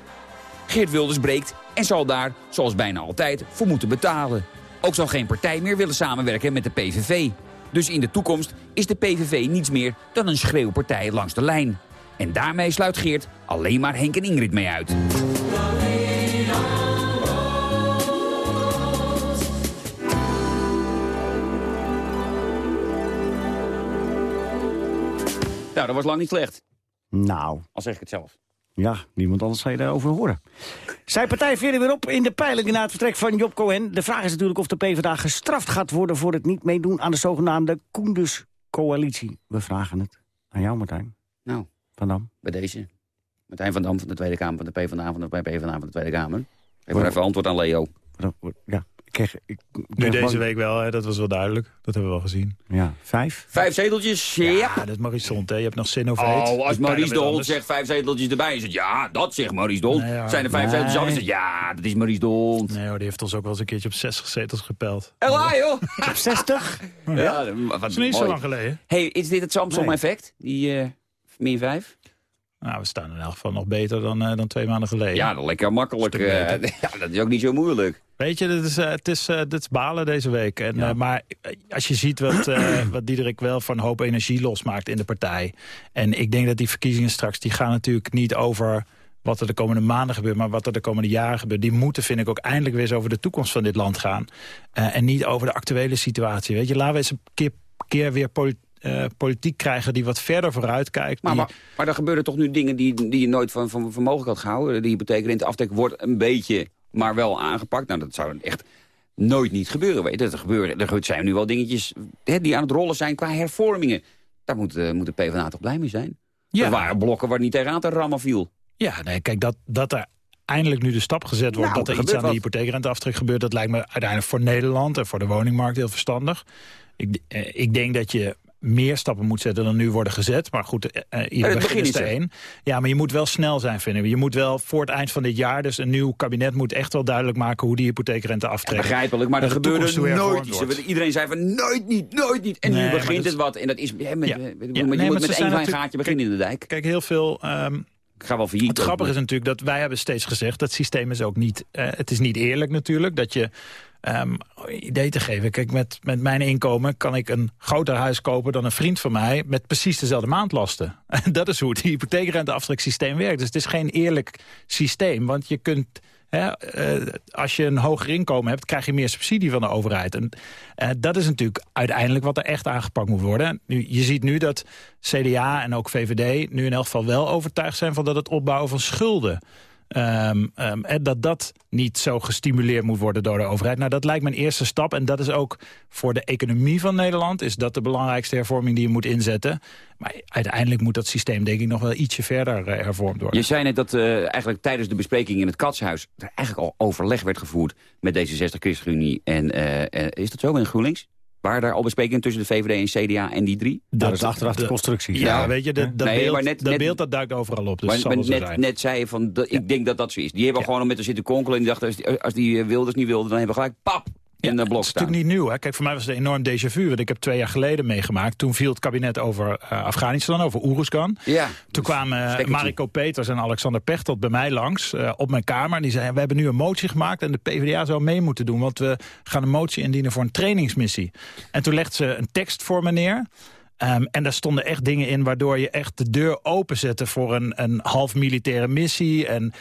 Geert Wilders breekt en zal daar, zoals bijna altijd, voor moeten betalen. Ook zal geen partij meer willen samenwerken met de PVV. Dus in de toekomst is de PVV niets meer dan een schreeuwpartij langs de lijn. En daarmee sluit Geert alleen maar Henk en Ingrid mee uit. Nou, dat was lang niet slecht. Nou, Al zeg ik het zelf. ja, niemand anders zal je daarover horen. Zijn partij verder weer op in de peilingen na het vertrek van Job Cohen. De vraag is natuurlijk of de PvdA gestraft gaat worden... voor het niet meedoen aan de zogenaamde Koenders-coalitie. We vragen het aan jou, Martijn. Nou, Van Dam. bij deze. Martijn van Dam van de Tweede Kamer van de PvdA van de PvdA van de Tweede Kamer. Maar even antwoord aan Leo. Ja, kreeg... Ik, Nu deze week wel, hè, dat was wel duidelijk. Dat hebben we wel gezien. Ja, vijf. Vijf zeteltjes, ja. Ja, dat is hè. Je hebt nog Sinovate. Oh, als Maurice de Hond zegt vijf zeteltjes erbij, is het ja, dat zegt Maurice de Hond. Nee, ja. Zijn er vijf Nee. zeteltjes af, ja, dat is Maurice de Hond. Nee hoor, die heeft ons ook wel eens een keertje op 60 zetels gepeld. Waar, joh? *laughs* Op 60? Ja, wat Dat is niet zo lang geleden. Hey, is dit het Samsung-effect? Die eh min vijf? Nou, we staan in elk geval nog beter dan, eh, dan twee maanden geleden. Ja, dat lekker makkelijk. Eh, *laughs* ja, dat is ook niet zo moeilijk. Weet je, dit is, eh, het, is, is balen deze week. En, maar als je ziet wat, *clears throat* wat Diederik wel van hoop energie losmaakt in de partij. En ik denk dat die verkiezingen straks, die gaan natuurlijk niet over wat er de komende maanden gebeurt... maar wat er de komende jaren gebeurt... die moeten, vind ik, ook eindelijk weer eens over de toekomst van dit land gaan. En niet over de actuele situatie. Weet je, laten we eens een keer, keer weer politiek uh, politiek krijgen die wat verder vooruit kijkt. Maar, die- maar, maar er gebeuren toch nu dingen die, die je nooit van, van, van mogelijk had gehouden. De hypotheekrenteaftrek wordt een beetje, maar wel aangepakt. Nou, dat zou echt nooit niet gebeuren. Weet je. Dat er, gebeuren, er zijn nu wel dingetjes hè, die aan het rollen zijn qua hervormingen. Daar moet, eh, moet de PvdA toch blij mee zijn? Ja. Er waren blokken waar niet tegenaan te rammen viel. Ja, nee, kijk, dat, dat er eindelijk nu de stap gezet wordt... Nou, dat er iets aan de hypotheekrenteaftrek gebeurt... dat lijkt me uiteindelijk voor Nederland en voor de woningmarkt heel verstandig. Ik, eh, ik denk dat je meer stappen moet zetten dan nu worden gezet. Maar goed, ieder begin begin er is er. één. Ja, maar je moet wel snel zijn, vinden we. Je moet wel voor het eind van dit jaar... dus een nieuw kabinet moet echt wel duidelijk maken... hoe die hypotheekrenteaftrek... Begrijpelijk, maar er gebeurde nooit iets. wordt. Iedereen zei van nooit niet, nooit niet. En Nee, nu begint het wat. En dat is Ja. met, Ja, met, nee, één klein gaatje beginnen in de dijk. Kijk, heel veel... ehm, Ik ga wel failliet. Het grappige is natuurlijk dat wij hebben steeds gezegd... dat systeem is ook niet... eh, het is niet eerlijk natuurlijk dat je... ehm, idee te geven. Kijk, met, met mijn inkomen kan ik een groter huis kopen dan een vriend van mij... met precies dezelfde maandlasten. En *laughs* dat is hoe het hypotheekrenteafstreksysteem werkt. Dus het is geen eerlijk systeem, want je kunt... Hè, eh, als je een hoger inkomen hebt, krijg je meer subsidie van de overheid. En eh, dat is natuurlijk uiteindelijk wat er echt aangepakt moet worden. Nu, je ziet nu dat CDA en ook VVD nu in elk geval wel overtuigd zijn... van dat het opbouwen van schulden... ehm, ehm, en dat dat niet zo gestimuleerd moet worden door de overheid. Nou, dat lijkt een eerste stap. En dat is ook voor de economie van Nederland... is dat de belangrijkste hervorming die je moet inzetten. Maar uiteindelijk moet dat systeem denk ik nog wel ietsje verder eh, hervormd worden. Je zei net dat eh, eigenlijk tijdens de bespreking in het Katshuis... er eigenlijk al overleg werd gevoerd met D66, ChristenUnie en... eh, eh, is dat zo in GroenLinks? Waren daar al besprekingen tussen de VVD en CDA en die drie? Dat is achteraf de constructie. Ja, Ja. weet je, dat, dat, Nee, beeld, maar net- dat net- beeld dat duikt overal op. Dus maar net, zijn. net zei je van, dat- ik denk dat dat zo is. Die hebben Ja. gewoon met te zitten konkelen en die dachten... als die, als die eh, Wilders niet wilde, dan hebben we gelijk pap in de blok Het is natuurlijk niet nieuw. Hè? Kijk, voor mij was het een enorm déjà vu. Want ik heb twee jaar geleden meegemaakt. Toen viel het kabinet over eh, Afghanistan, over Oeruzgan. Ja. Toen kwamen eh, stekkertje. Mariko Peters en Alexander Pechtold bij mij langs eh, op mijn kamer. En die zeiden, we hebben nu een motie gemaakt en de PvdA zou mee moeten doen. Want we gaan een motie indienen voor een trainingsmissie. En toen legde ze een tekst voor me neer. Ehm, en daar stonden echt dingen in waardoor je echt de deur openzette voor een, een half militaire missie. En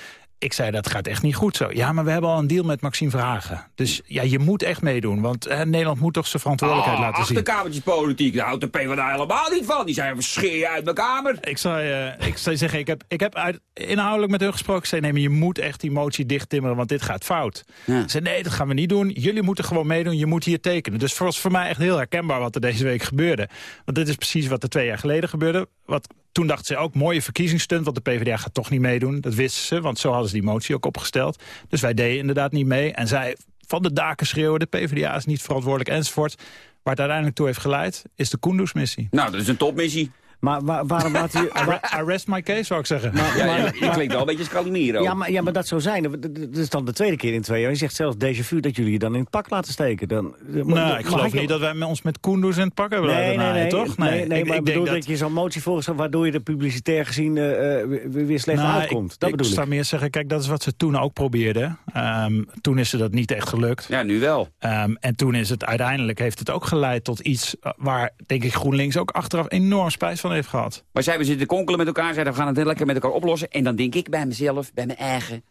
ik zei, dat gaat echt niet goed zo. Ja, maar we hebben al een deal met Maxime Verhagen. Dus ja, je moet echt meedoen. Want eh, Nederland moet toch zijn verantwoordelijkheid Oh, laten zien. achterkamertjespolitiek, daar houdt de PvdA helemaal niet van. Die zijn scheer je uit mijn kamer. Ik zou, eh, ik zou zeggen, ik heb, ik heb uit, inhoudelijk met hun gesproken. Zei, nee, maar je moet echt die motie dichttimmeren, want dit gaat fout. Ja. Ze nee, dat gaan we niet doen. Jullie moeten gewoon meedoen, je moet hier tekenen. Dus was voor mij echt heel herkenbaar wat er deze week gebeurde. Want dit is precies wat er twee jaar geleden gebeurde. Wat, toen dachten ze ook, mooie verkiezingsstunt, want de PvdA gaat toch niet meedoen. Dat wisten ze, want zo hadden ze die motie ook opgesteld. Dus wij deden inderdaad niet mee. En zij van de daken schreeuwen, de PvdA is niet verantwoordelijk enzovoort. Waar het uiteindelijk toe heeft geleid, is de Kunduz-missie. Nou, dat is een topmissie. Maar waar- waarom laat u... *laughs* Arre- Arrest my case, zou ik zeggen. Ja, je, je klinkt wel een beetje als Calimero. Ja maar, ja, maar dat zou zijn. Dat- is dan de tweede keer in twee jaar. Je zegt zelfs déjà vu dat jullie je dan in het pak laten steken. Dan, Nou, ik geloof niet dat wij met ons met Koendoes in het pak hebben Nee, laten nee, nee, toch? Nee, nee, ik, maar ik ik bedoel denk dat, dat... je zo'n motie volgens waardoor je er publicitair gezien eh, eh, weer slecht Nou, uitkomt. ik, dat ik bedoel ik. zou meer zeggen, kijk, dat is wat ze toen ook probeerden. Ehm, toen is ze dat niet echt gelukt. Ja, nu wel. Ehm, en toen is het uiteindelijk, heeft het ook geleid tot iets... eh, waar, denk ik, GroenLinks ook achteraf enorm spijt van heeft gehad. Maar zij, we zitten konkelen met elkaar, zeiden we gaan het lekker met elkaar oplossen. En dan denk ik bij mezelf, bij mijn eigen...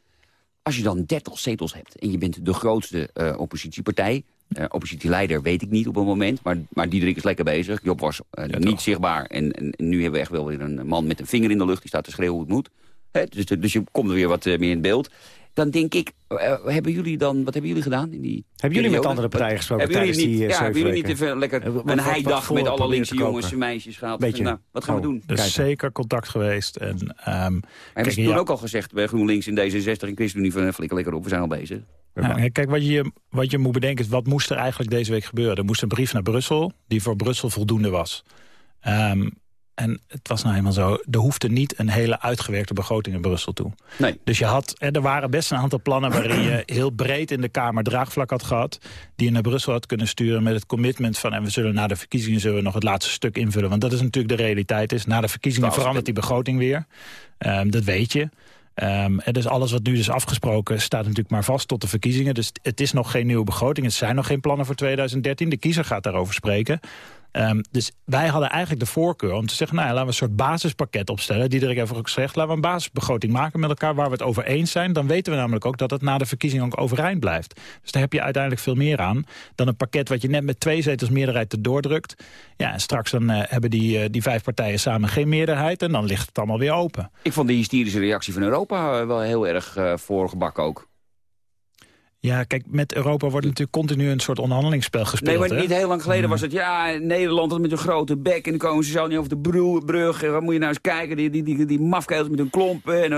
Als je dan 30 zetels hebt en je bent de grootste eh, oppositiepartij... eh, oppositieleider weet ik niet op het moment, maar, maar Diederik is lekker bezig. Job was eh, niet toch. zichtbaar en, en nu hebben we echt wel weer een man met een vinger in de lucht... die staat te schreeuwen hoe het moet. Dus, dus je komt er weer wat eh, meer in beeld. Dan denk ik, eh, hebben jullie dan, wat hebben jullie gedaan in die Hebben jullie met andere partijen gesproken Hebben jullie tijdens niet, die, eh, ja, hebben jullie niet even lekker wat- een heidag met alle linkse jongens en meisjes gehad? Beetje. Nou, wat gaan we Oh. doen? Dus Kijk. zeker contact geweest. En, ehm, Hebben kijk, ze toen ja, ook al gezegd bij GroenLinks in D66 en ChristenUnie van flikker lekker op, we zijn al bezig. ja, kijk, wat je, wat je moet bedenken is, wat moest er eigenlijk deze week gebeuren? Er moest een brief naar Brussel, die voor Brussel voldoende was. Ehm, en het was nou eenmaal zo, er hoefde niet een hele uitgewerkte begroting in Brussel toe. Nee. Dus je had, er waren best een aantal plannen waarin je *clears throat* heel breed in de Kamer draagvlak had gehad. Die je naar Brussel had kunnen sturen met het commitment van... en we zullen na de verkiezingen zullen we nog het laatste stuk invullen. Want dat is natuurlijk de realiteit. Is, na de verkiezingen verandert die begroting weer. Ehm, dat weet je. En dus alles wat nu is afgesproken staat natuurlijk maar vast tot de verkiezingen. Dus het is nog geen nieuwe begroting. Het zijn nog geen plannen voor 2013. De kiezer gaat daarover spreken. Ehm, dus wij hadden eigenlijk de voorkeur om te zeggen... nou laten we een soort basispakket opstellen. Diederik heeft ook gezegd, laten we een basisbegroting maken met elkaar... waar we het over eens zijn. Dan weten we namelijk ook dat het na de verkiezing ook overeind blijft. Dus daar heb je uiteindelijk veel meer aan... dan een pakket wat je net met twee zetels meerderheid te doordrukt. Ja, en straks dan eh, hebben die, eh, die vijf partijen samen geen meerderheid... en dan ligt het allemaal weer open. Ik vond die hysterische reactie van Europa eh, wel heel erg eh voorgebakken ook. Ja, kijk, met Europa wordt natuurlijk continu een soort onderhandelingsspel gespeeld. Nee, maar hè? niet heel lang geleden was het... Ja, Nederland had met een grote bek en dan komen ze zo niet over de brug. En wat moet je nou eens kijken, die, die, die, die mafkeels met hun klompen. En,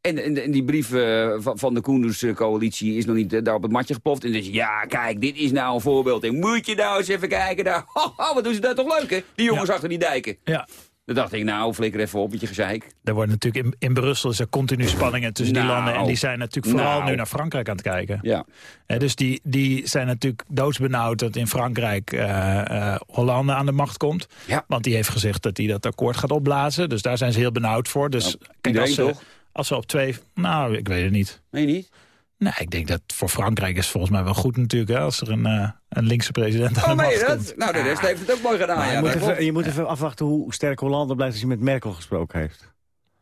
en, en, en die brief eh, van, van de Koenders-coalitie is nog niet eh, daar op het matje geploft. En je, ja, kijk, dit is nou een voorbeeld. En moet je nou eens even kijken daar. *laughs* Wat doen ze daar toch leuk, hè? Die jongens achter die dijken. Ja. Dan dacht ik, nou, flikker even op met je gezeik. Er wordt natuurlijk in, in Brussel is er continu spanningen tussen die Nou. landen. En die zijn natuurlijk vooral Nou. nu naar Frankrijk aan het kijken. Ja. Dus die, die zijn natuurlijk doodsbenauwd dat in Frankrijk eh, Hollande aan de macht komt. Ja. Want die heeft gezegd dat hij dat akkoord gaat opblazen. Dus daar zijn ze heel benauwd voor. Dus Nou, kijk, als ze, toch? als ze op twee... Nou, ik weet het niet. Nee, niet? Nee, ik denk dat voor Frankrijk is volgens mij wel goed natuurlijk... Hè, als er een, eh, een linkse president aan Oh, komt. dat? Nou, de rest heeft het ook mooi gedaan. Maar ja, je, moet even, je moet even afwachten hoe sterk Hollande blijft als hij met Merkel gesproken heeft.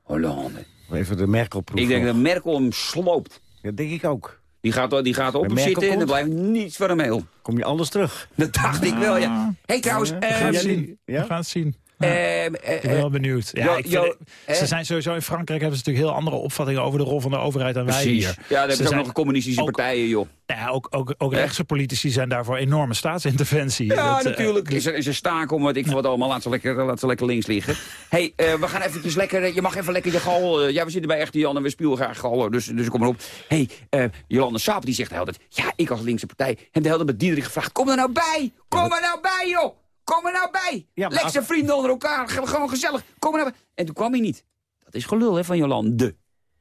Hollande. Even de Merkel-proef. Ik denk nog. dat Merkel hem sloopt. Dat denk ik ook. Die gaat, die gaat op hem zitten en er blijft niets van hem heel. Kom je anders terug? Dat dacht ik wel, ja. hey, trouwens... We gaan het ehm, zien. ja? We gaan het zien. Ehm, eh, Ik ben wel benieuwd. Ja, ik vind ze zijn sowieso in Frankrijk hebben ze natuurlijk heel andere opvattingen over de rol van de overheid dan wij hier. Ja, daar heb Ze ook zijn nog communistische ook- partijen, joh. Nou ja, ook, ook, ook rechtse politici zijn daarvoor enorme staatsinterventie. Ja, Dat, eh, natuurlijk. dus- Is er, is er staken om wat ik voor wat allemaal. Laat ze lekker, laat ze lekker links liggen. hey, eh, we gaan eventjes lekker... Je mag even lekker je gal... eh, ja, we zitten bij Echte Jan en we spelen graag gal. Dus, dus kom maar op. hey, eh, Jolande Saap die zegt de hele tijd... Ja, ik als linkse partij heb de hele tijd met Diederik gevraagd... Kom er nou bij! Kom er nou bij, joh! Kom er nou bij! Ja, zijn vrienden onder elkaar. Ge- Gewoon gezellig. Kom er nou bij. En toen kwam hij niet. Dat is gelul, hè, van Jolande.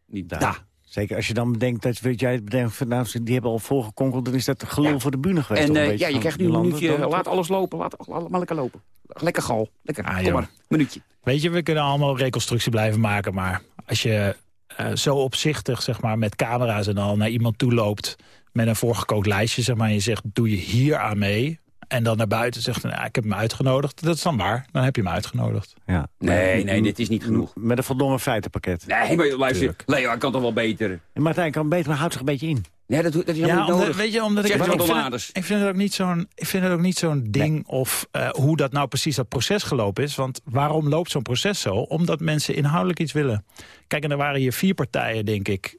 Niet Ja. daar. Zeker als je dan bedenkt, dat weet jij het bedenkt, nou, ze- die hebben al voorgekonkeld, dan is dat gelul voor de bühne geweest. En eh, ja, je krijgt nu een minuutje. dan? Laat alles lopen. Laat allemaal lekker lopen. Lekker gal. Lekker. Ah, Kom joh. maar. Minuutje. Weet je, we kunnen allemaal reconstructie blijven maken. Maar als je eh, zo opzichtig zeg maar, met camera's en al naar iemand toe loopt... met een voorgekookt lijstje, zeg maar, en je zegt, doe je hier aan mee... en dan naar buiten zegt, nou, ik heb hem uitgenodigd. Dat is dan waar, dan heb je hem uitgenodigd. Ja. Nee, nee, dit is niet genoeg. Met een voldongen feitenpakket. Nee, maar luister, Tuurlijk. Leo, hij kan toch wel beter? En Martijn kan beter, maar houdt zich een beetje in. Nee, dat, dat is Ja, niet omdat, nodig. weet je, omdat ik, Zeg ik, vind het, ik vind het ook niet zo'n, ik vind het ook niet zo'n ding of eh, hoe dat nou precies dat proces gelopen is. Want waarom loopt zo'n proces zo? Omdat mensen inhoudelijk iets willen. Kijk, en er waren hier vier partijen, denk ik.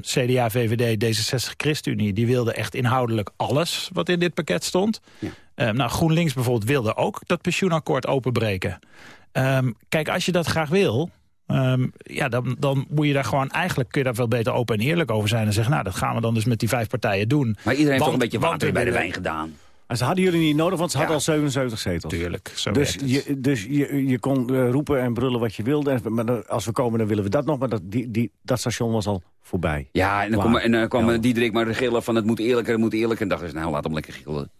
CDA, VVD, D66, ChristenUnie. Die wilden echt inhoudelijk alles wat in dit pakket stond. Ja. Ehm, nou, GroenLinks bijvoorbeeld wilde ook dat pensioenakkoord openbreken. Ehm, kijk, als je dat graag wil... ehm, ja, dan, dan moet je daar gewoon... Eigenlijk kun je daar veel beter open en eerlijk over zijn. En zeggen, nou, dat gaan we dan dus met die vijf partijen doen. Maar iedereen heeft toch een beetje water we bij de wijn gedaan. En ze hadden jullie niet nodig, want ze Ja. hadden al 77 zetels. Tuurlijk, zo Dus, je, dus je, je kon eh, roepen en brullen wat je wilde. En, maar als we komen, dan willen we dat nog. Maar dat, die, die, dat station was al voorbij. Ja, en dan Klaar. kwam, en dan kwam Ja. Diederik maar gillen van het moet eerlijker, het moet eerlijker. En dacht ik, nou, laat hem lekker gillen.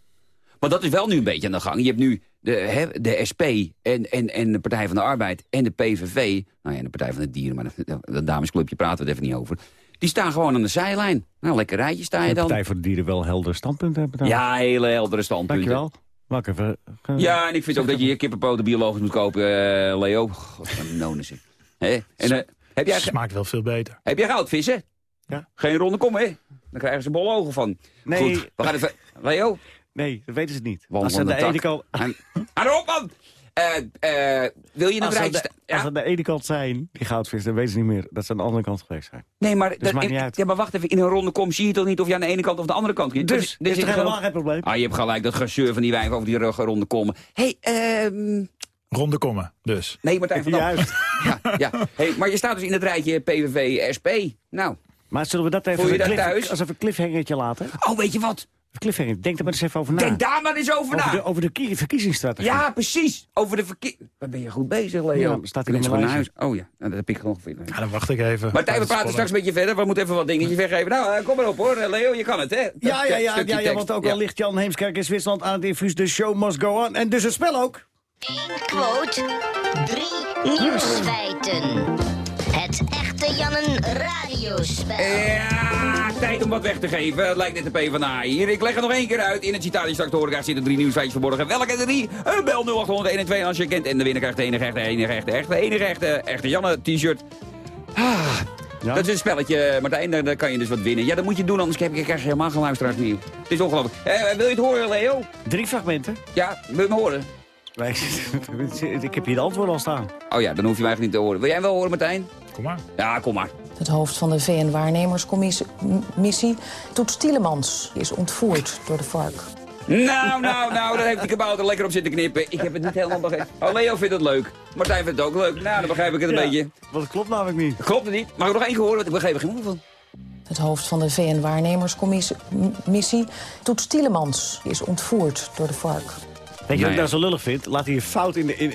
Maar dat is wel nu een beetje aan de gang. Je hebt nu de, hè, de SP en, en, en de Partij van de Arbeid en de PVV. Nou ja, en de Partij van de Dieren, maar dat, dat damesclubje praten we het even niet over. Die staan gewoon aan de zijlijn. Nou, lekker rijtje sta je De dan. Partij voor de Dieren wel helder standpunt hebben. dan. Ja, hele heldere standpunten. Dankjewel. Ik even... eh, Ja, en ik vind ook dat je je kippenpoten biologisch moet kopen, eh, Leo. God, wat een nonen zeg. Hè? En, eh, heb, jij, smaakt wel veel beter. heb jij goudvissen? Ja. Geen ronde kom, hè? Dan krijgen ze bolle ogen van. Nee. Goed, we gaan even... Leo? Nee, dat weten ze niet. Wal Als aan de de ene kant... Aan, aan op, man! Eh, eh, wil je een Als rijtje... de, sta- als Ja? ze aan de ene kant zijn, die goudvis, dan weten ze niet meer dat ze aan de andere kant geweest zijn. Nee, maar, Dus dat- maakt in- niet uit. Ja, maar wacht even. In een ronde kom zie je toch niet of je aan de ene kant of de andere kant kunt. Dus, dit is er helemaal geen probleem. Ah, je hebt gelijk, dat gezeur van die wijn over die ruggen ronde komen. Hé, hey, ehm... Ronde kommen, dus. Nee, Martijn van Dam. Juist. *laughs* Ja, ja. Hey, maar je staat dus in het rijtje PVV, SP. Nou, Maar zullen we dat even Voel je een dat cliff- thuis? als even een cliffhangertje laten? oh, weet je wat? Cliffhanger. Denk er maar eens even over na. Denk daar maar eens over na. over, de, over de kie- verkiezingsstrategie. Ja, precies. Over de verkeer... Waar ben je goed bezig, Leo? Ja, staat in mijn huis. Oh ja, nou, dat heb ik gewoon gevonden. Ja, dan wacht ik even. Martijn, we Dat is praten straks een beetje verder. We moeten even wat dingetjes weggeven. Nou, eh, kom maar op hoor. Leo, je kan het, hè? Dat, Ja, ja, ja, ja, ja, want ook Ja. al ligt Jan Heemskerk in Zwitserland aan het infuus. De show must go on. En dus het spel ook. Eén quote, drie nieuwsfeiten. Het echte Jannen radiospel. Ja, tijd om wat weg te geven. Het lijkt net de PvdA hier. Ik leg het nog één keer uit. In het citaat die straks te horen zitten drie nieuwsfeitjes verborgen. Welke drie? Een bel 0800 en 2 als je kent. En de winnaar krijgt de enige echte, enige echte, echte, enige echte, echte Janne t-shirt. Ah, Dat is een spelletje, Martijn. Daar, kan je dus wat winnen. Ja, dat moet je doen, anders krijg je krijg je helemaal geen luisteraars meer. Het is ongelooflijk. Eh, wil je het horen, Leo? Drie fragmenten. Ja, wil je me horen? *laughs* Ik heb hier de antwoorden al staan. Oh ja, dan hoef je mij eigenlijk niet te horen. Wil jij hem wel horen, Martijn? Kom maar. Ja, kom maar. Het hoofd van de VN-waarnemerscommissie, Toets Tielemans, is ontvoerd door de vark. Nou, nou, nou, daar heeft die kabouter lekker op zitten knippen. Ik heb het niet helemaal begrepen. Oh, Leo vindt het leuk. Martijn vindt het ook leuk. Nou, dan begrijp ik het een Ja, beetje. Want het klopt namelijk niet. Klopt het niet? Mag ik nog één keer horen? Want ik begreep er geen moe van. Het hoofd van de VN-waarnemerscommissie, Toets Tielemans, is ontvoerd door de vark. Weet je wat ik nou zo lullig vind? Laat hij een fout in de, in,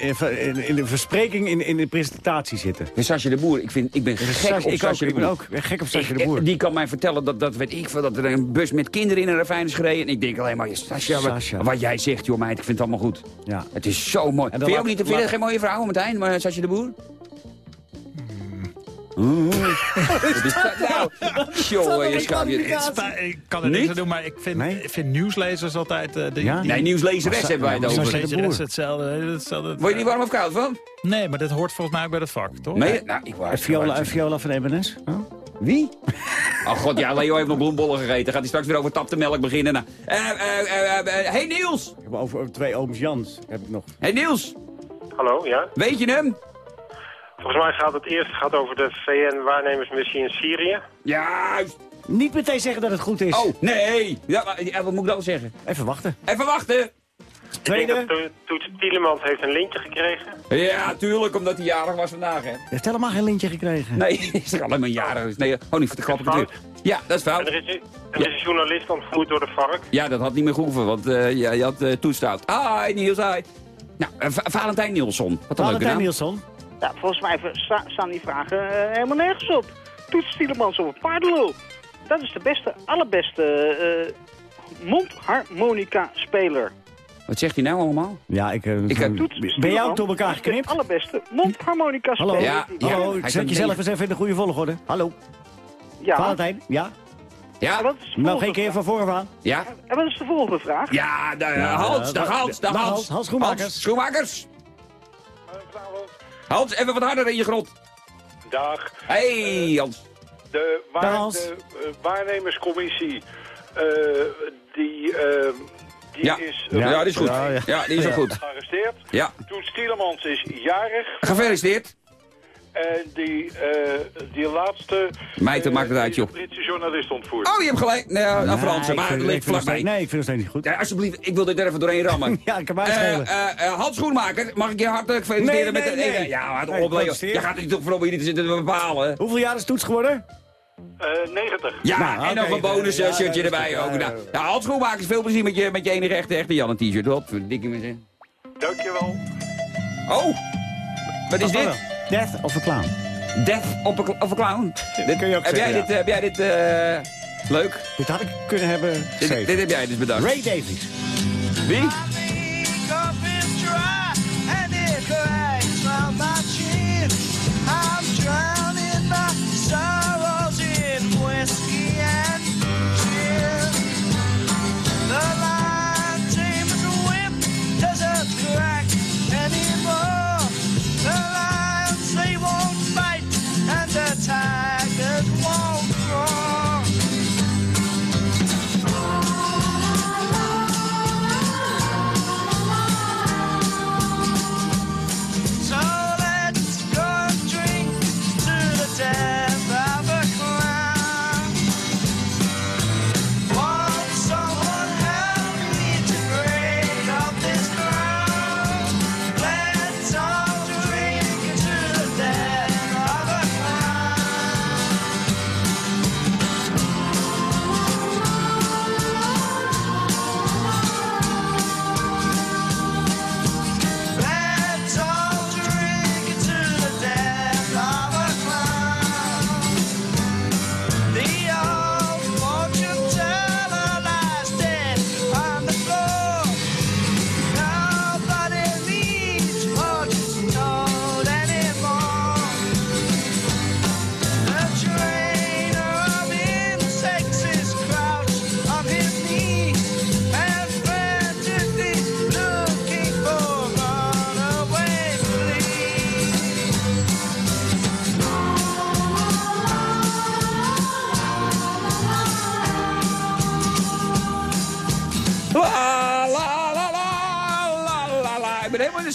in, in de verspreking in, in de presentatie zitten. En Sasje de Boer, ik, vind, ik ben gek Sasje- op ik Sasje de ik Boer. ben ook gek op Sasje de Boer. Die kan mij vertellen dat, dat weet ik dat er een bus met kinderen in een ravijn is gereden. En ik denk alleen maar, Sascha, wat, wat jij zegt, joh meid, ik vind het allemaal goed. Ja. Het is zo mooi. En Vind je ook niet, vind laat- geen mooie vrouw, Martijn, maar Sasje de Boer? Oeh. Wat is dat nou? Jongen, je schaam je. Ik kan er niks aan doen, maar ik vind, Nee? vind nieuwslezers altijd... eh, die, Ja? die- Nee, nieuwslezeres hebben wij het over. Nieuwslezeres hetzelfde. hetzelfde Word je niet warm of koud van? Nee, maar dat hoort volgens mij ook bij dat vak, toch? Nee, nou, ik En Viola, en Viola van Ebenes? Huh? Wie? Oh god, ja, Leo heeft nog bloembollen gegeten. Gaat hij straks weer over tapte melk beginnen. Nou, eh, eh, eh, eh, hey Niels! Ik heb over, over twee ooms Jans. Heb ik nog. Hey Niels, Hallo, ja. weet je hem? Volgens mij gaat het eerst gaat over de VN-waarnemersmissie in Syrië. Juist. Niet meteen zeggen dat het goed is. Oh, nee. Ja, maar, ja, wat moet ik dan zeggen? Even wachten. Even wachten. Ik denk Tweede. dat Toets Tielemans heeft een lintje gekregen. Ja, tuurlijk, omdat hij jarig was vandaag, hè. Hij heeft helemaal geen lintje gekregen. Nee, *laughs* is toch alleen maar jarig. Nee, oh, niet voor de grap. Ja, dat is En fout. er is, er is een journalist ontvoerd door de vark. Ja, dat had niet meer gehoeven, want eh, ja, je had uh, toestout. Hi, Niels, hi. Nou, eh, Va- Valentijn Nielsson. Wat een leuke Valentijn naam. Nielsen. Ja, volgens mij sta- staan die vragen eh, helemaal nergens op. Toets Tielemans op een paardenlul. Dat is de beste, allerbeste eh mondharmonica-speler. Wat zegt hij nou allemaal? Ja, ik... eh, Ik heb- Toets ben ook door elkaar is de geknipt? allerbeste mondharmonica-speler. Hallo? Ja. Hallo, hij zet jezelf eens even in de goede volgorde. Hallo, ja. Valentijn, ja? Ja, wat is Nou, geen keer van voren aan. ja. En wat is de volgende vraag? Ja, de, Hans, dag Hans, dag. Hans, Hans Schoenmakers. Hans Schoenmakers. Hans, even wat harder in je grond. Dag. Hey, Hans. De, waar, Dag, Hans. de eh, waarnemerscommissie, eh, die, eh, die Ja. is Ja, eh, die is goed. Ja, ja. Ja, die is ook goed. gearresteerd. Ja, Toets Tielemans is jarig. gefeliciteerd. En die, eh, die laatste... Meid, maakt het uit, is een joh. Britse journalist ontvoerd. Oh, je hebt gelijk. Nee, nou, Nee, Fransen, maar het ligt vlakbij. Nee, ik vind het steeds niet goed. Ja, alsjeblieft, ik wil dit er even doorheen rammen. *laughs* Ja, ik kan mij Eh, schelen. eh, eh, Hans Schoenmaker, mag ik je hartelijk feliciteren Nee, met nee, de... nee. Ja, maar op, protesteer. Je gaat er niet op voor hier te zitten te bepalen. Hoeveel jaar is Toets geworden? Eh, 90. Ja, Nou, en nog een bonus eh, shirtje erbij ook. Nou, nou, Hans veel plezier met je, met je enige echte, echte Jan t-shirt. Wat, dikke mensen. Dankjewel. Oh, wat is dit? Death of a Clown. Death op een, op een clown. Dit, kun je ook heb, zeggen, jij ja. dit, heb jij dit eh, leuk? Dit had ik kunnen hebben Dit, dit heb jij dus bedacht. Ray Davies. Wie?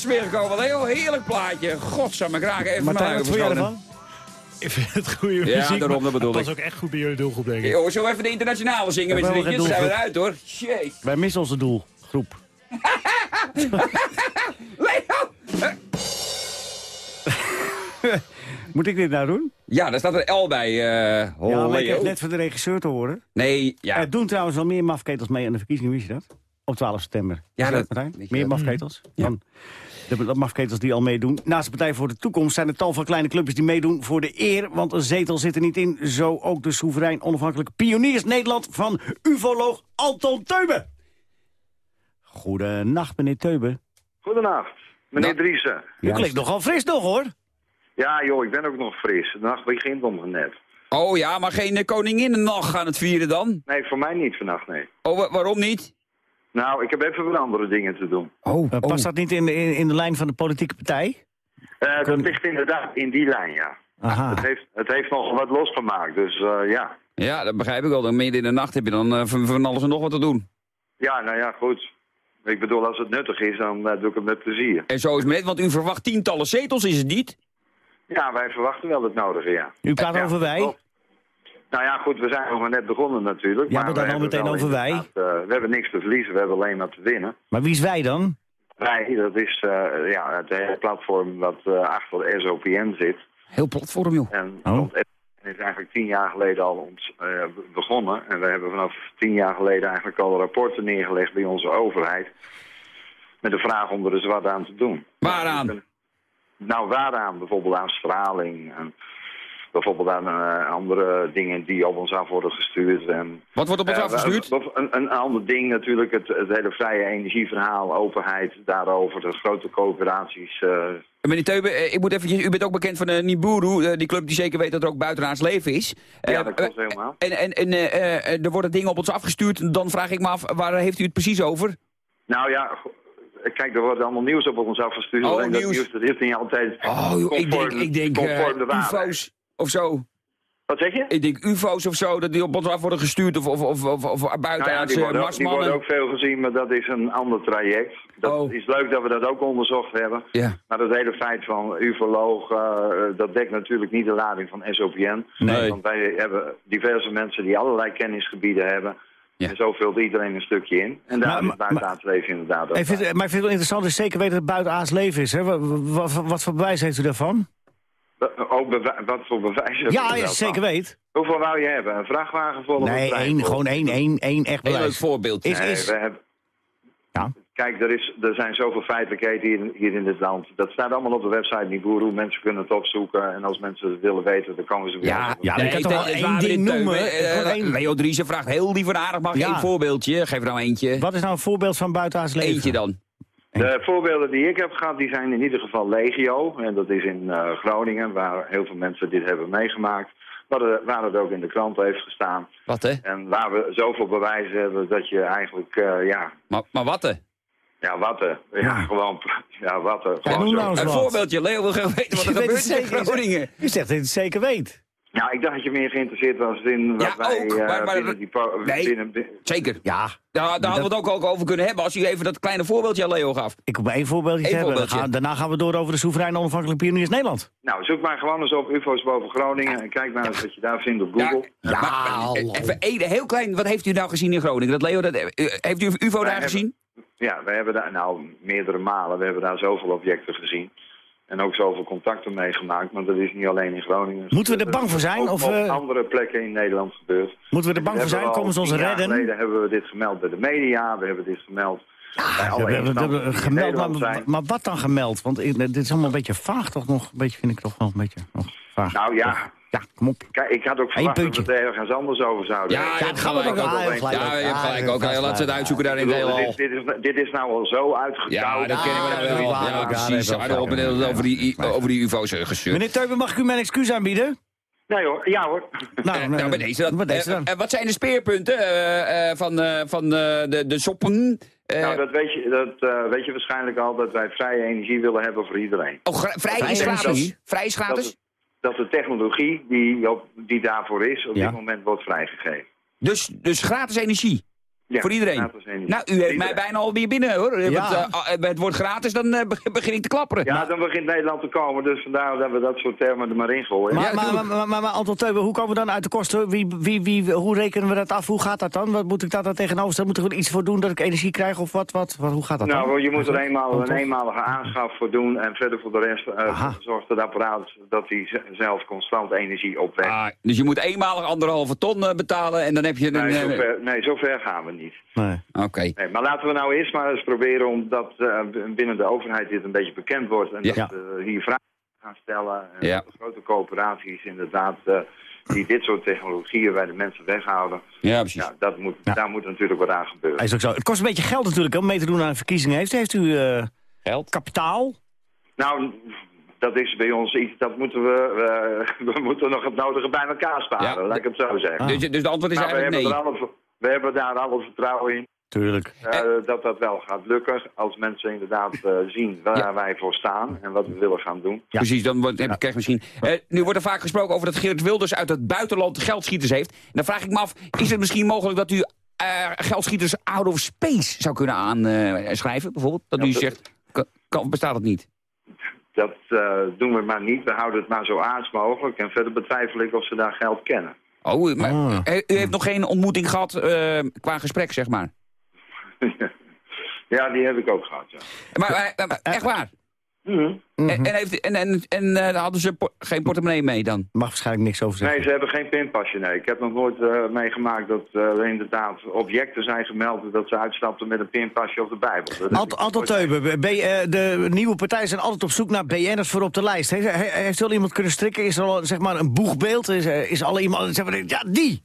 Wat een heel heerlijk plaatje. Godsamme graag even Martijn, wat ervan? Ik vind het goede Ja, muziek. daarom, dat bedoel ik. was ook echt goed bij jullie doelgroep, denk ik. Zullen we even de internationale zingen met Ja, z'n geen Zijn we eruit hoor. Wij missen onze doelgroep. *laughs* Leo! *laughs* Moet ik dit nou doen? Ja, daar staat er L bij. eh oh, ja, maar ik heb net van de regisseur te horen. Nee, ja. Er doen trouwens wel meer mafketels mee aan de verkiezingen, wist je dat? Op 12 september. Ja, dat- Martijn? Meer dat? mafketels dan de, mafketels die al meedoen. Naast de Partij voor de Toekomst zijn er tal van kleine clubjes die meedoen voor de eer. Want een zetel zit er niet in. Zo ook de soeverein onafhankelijke pioniers Nederland van ufoloog Anton Teuben. Goedenacht, meneer Teuben. Goedenacht, meneer Driessen. U klinkt nogal fris nog, hoor. Ja joh, ik ben ook nog fris. De nacht begint om net. Oh ja, maar geen uh, koninginnennacht gaan het vieren dan? Nee, voor mij niet vannacht, nee. Oh, wa- waarom niet? Nou, ik heb even wat andere dingen te doen. Oh, past dat niet in de, in, in de lijn van de politieke partij? Eh, dat ligt inderdaad in die lijn, ja. Aha. Het heeft, het heeft nog wat losgemaakt, dus eh, ja. Ja, dat begrijp ik wel. Dan midden in de nacht heb je dan eh, van, van alles en nog wat te doen. Ja, nou ja, goed. Ik bedoel, als het nuttig is, dan eh, doe ik het met plezier. En zo is het met, want u verwacht tientallen zetels, is het niet? Ja, wij verwachten wel het nodige, ja. U praat Ja, over wij? Nou ja, goed, we zijn nog maar net begonnen natuurlijk. Ja, maar dan we al hebben meteen over wij. eh, we hebben niks te verliezen, we hebben alleen maar te winnen. Maar wie is wij dan? Wij, dat is eh, ja, het hele platform wat eh, achter de SOPN zit. Heel platform, joh. En Oh. is eigenlijk tien jaar geleden al ons, eh, begonnen. En we hebben vanaf tien jaar geleden eigenlijk al rapporten neergelegd bij onze overheid. Met de vraag om er eens wat aan te doen. Waaraan? Nou, waaraan? Bijvoorbeeld aan straling. En bijvoorbeeld aan eh, andere dingen die op ons af worden gestuurd. En, Wat wordt op ons eh, afgestuurd? Een, een, ander ding natuurlijk, het, het hele vrije energieverhaal, openheid daarover, de grote coöperaties. eh, Meneer Teuben, eh, ik moet eventjes, u bent ook bekend van de Niburu, die club die zeker weet dat er ook buitenaards leven is. ja, dat klopt helemaal. En, en, en er worden dingen op ons afgestuurd, dan vraag ik me af, waar heeft u het precies over? Nou ja, kijk, er wordt allemaal nieuws op ons afgestuurd. Oh, alleen dat nieuws. nieuws dat is niet altijd Oh, joh, ik denk, ik denk conform de waarheid. ufo's of zo. Wat zeg je? Ik denk ufo's of zo, dat die op ons af worden gestuurd of, of, of, of, of Nou ja, buitenaardse die, worden ook, die marsmannen. worden ook veel gezien, maar dat is een ander traject. Dat Oh. is leuk dat we dat ook onderzocht hebben. Ja. Maar dat hele feit van ufoloog, eh, dat dekt natuurlijk niet de lading van SOPN. Nee. Want wij hebben diverse mensen die allerlei kennisgebieden hebben. Ja. En zo vult iedereen een stukje in. En daar Maar- is buitenaards leven inderdaad ook. Ik vind, maar ik vind het wel interessant, dus zeker weten dat het buiten Aas leven is. Hè? Wat, wat, wat voor bewijs heeft u daarvan? Ook wat voor bewijs Ja, daarvan? zeker weet. Hoeveel wou je hebben? Een vrachtwagen vol een Nee, één, gewoon één, één, één echt Heel leuk voorbeeld. Is, Nee, is, we hebben... Ja. Kijk, er, is, er zijn zoveel feitelijkheden hier, hier in dit land. Dat staat allemaal op de website Niburu. Mensen kunnen het opzoeken. En als mensen het willen weten, dan komen ze weer. Ja, Ja, nee, ik kan toch wel één ding noemen? Eh, één. Leo Driessen vraagt heel en aardig, mag Ja. één voorbeeldje? Geef er nou eentje. wat is nou een voorbeeld van buiten Aas leven? Eentje dan. De voorbeelden die ik heb gehad, die zijn in ieder geval legio. En dat is in eh, Groningen, waar heel veel mensen dit hebben meegemaakt. Waar, er- waar het ook in de krant heeft gestaan. Wat hè? En waar we zoveel bewijzen hebben dat je eigenlijk, eh, ja, Maar, maar wat hè? ja, wat er. Ja, gewoon, ja, wat. Ja, Gewoon noem zo. nou eens Een wat. voorbeeldje. Leo wil graag weten wat er gebeurt in zeker. Groningen. U zegt dat je het zeker weet. Nou, ik dacht dat je meer geïnteresseerd was in wat Ja, wij ook, eh, maar- maar- binnen die... Nee. binnen- bi- Zeker. Ja, Daar, daar hadden we het ook, ook over kunnen hebben als u even dat kleine voorbeeldje aan Leo gaf. ik hoef maar één voorbeeldje Eén te hebben. Voorbeeldje. gaan- daarna gaan we door over de soevereine onafhankelijke pioniers Nederland. Nou, zoek maar gewoon eens op UFO's boven Groningen en kijk maar eens wat je daar vindt op Google. Ja, maar- maar, even één heel klein, wat heeft u nou gezien in Groningen? Dat Leo, dat, eh, heeft u UFO daar hebben- gezien? Ja, we hebben daar, nou, meerdere malen, we hebben daar zoveel objecten gezien. En ook zoveel contacten meegemaakt, maar dat is niet alleen in Groningen. Moeten we er bang voor zijn, Ook of, op eh, andere plekken in Nederland gebeurd. Moeten we er bang voor zijn? Komen ze ons redden? geleden hebben we dit gemeld bij de media, we hebben dit gemeld bij We alle hebben- gemeld, maar, wat dan gemeld? Want dit is allemaal een beetje vaag toch nog? Een beetje, vind ik toch wel een beetje nog vaag. Nou ja, Ja, kom op. kijk, ik had ook verwacht dat we het ergens anders over zouden Ja, hebt gaan we ook. gelijk Ja, je hebt gelijk ook. Laten we het uitzoeken daar in heelal. dit, dit, is, dit is nou al zo uitgekoud. Ja, dat kennen we dat nou wel. Ja, precies. dat wel vaak. over die, over die UFO's eh, gezeurd. Meneer Teuben, mag ik u mijn excuus aanbieden? Nee hoor, ja hoor. Nou, Eh, nou, bij deze dan. bij deze dan. wat zijn de speerpunten eh, eh, van, eh, van eh, de, de soppen? Nou, dat weet je, dat, eh, weet je waarschijnlijk al, dat wij vrije energie willen hebben voor iedereen. oh, gra- vrij Vrij is gratis. Vrij is Dat, gratis. Dat de technologie die, die daarvoor is, op Ja. dit moment wordt vrijgegeven. Dus, dus gratis energie. Ja, voor iedereen. Nou, u heeft mij bijna alweer binnen hoor. Ja. Want, eh, bij het woord gratis, dan eh, be- begin ik te klapperen. Ja, dan begint Nederland te komen, dus vandaar dat we dat soort termen er maar in gooien. Maar, maar, maar, maar, maar, maar Anton Teuben, hoe komen we dan uit de kosten? Wie, wie, wie, hoe rekenen we dat af? Hoe gaat dat dan? Wat moet ik daar dan tegenover stellen? Moet ik er iets voor doen dat ik energie krijg of wat? wat, wat hoe gaat dat dan? Nou, je moet er eenmaal een eenmalige aanschaf voor doen en verder voor de rest eh, zorgt het apparaat dat hij zelf constant energie opwekt. Ah, dus je moet eenmalig anderhalve ton eh, betalen en dan heb je een... nee, eh, zover, nee, zover gaan we niet. Nee. Oké. Nee, maar laten we nou eerst maar eens proberen omdat eh, binnen de overheid dit een beetje bekend wordt en Ja. dat we hier vragen gaan stellen. En Ja. dat grote coöperaties inderdaad eh, die dit soort technologieën bij de mensen weghouden. Ja, precies. Ja, dat moet, daar moet natuurlijk wat aan gebeuren. Is ook zo. Het kost een beetje geld natuurlijk om mee te doen aan verkiezingen. Heeft, heeft u eh, Geld? kapitaal? Nou, dat is bij ons iets, dat moeten we, *laughs* we moeten nog het nodige bij elkaar sparen, Ja. laat ik het zo zeggen. Dus, dus de antwoord is Maar we eigenlijk hebben, nee. We hebben daar alle vertrouwen in. Tuurlijk. eh, dat dat wel gaat lukken als mensen inderdaad eh, zien waar wij voor staan en wat we willen gaan doen. Precies, dan wordt, heb, krijg misschien... Eh, nu wordt er vaak gesproken over dat Geert Wilders uit het buitenland geldschieters heeft. En dan vraag ik me af, is het misschien mogelijk dat u eh, geldschieters out of space zou kunnen aanschrijven, bijvoorbeeld? Dat u zegt, kan, kan- bestaat het niet? Dat eh, doen we maar niet. We houden het maar zo aards mogelijk. En verder betwijfel ik of ze daar geld kennen. Oh, maar eh, u heeft nog geen ontmoeting gehad eh, qua gesprek, zeg maar? *laughs* ja, die heb ik ook gehad, ja. Maar, maar- maar- echt waar? Mhm. En, en, heeft, en, en, en eh, hadden ze po- geen portemonnee mee dan? Mag waarschijnlijk niks over zeggen. Nee, ze hebben geen pinpasje, nee. Ik heb nog nooit eh, meegemaakt dat eh, er inderdaad objecten zijn gemeld... dat ze uitstapten met een pinpasje of de Bijbel. Anton nooit- Teuben, eh, de nieuwe partijen zijn altijd op zoek naar BN'ers voor op de lijst. Heeft, he- heeft wel iemand kunnen strikken? Is er al zeg maar, een boegbeeld? Is, er- is al iemand, zeg maar, ja, die!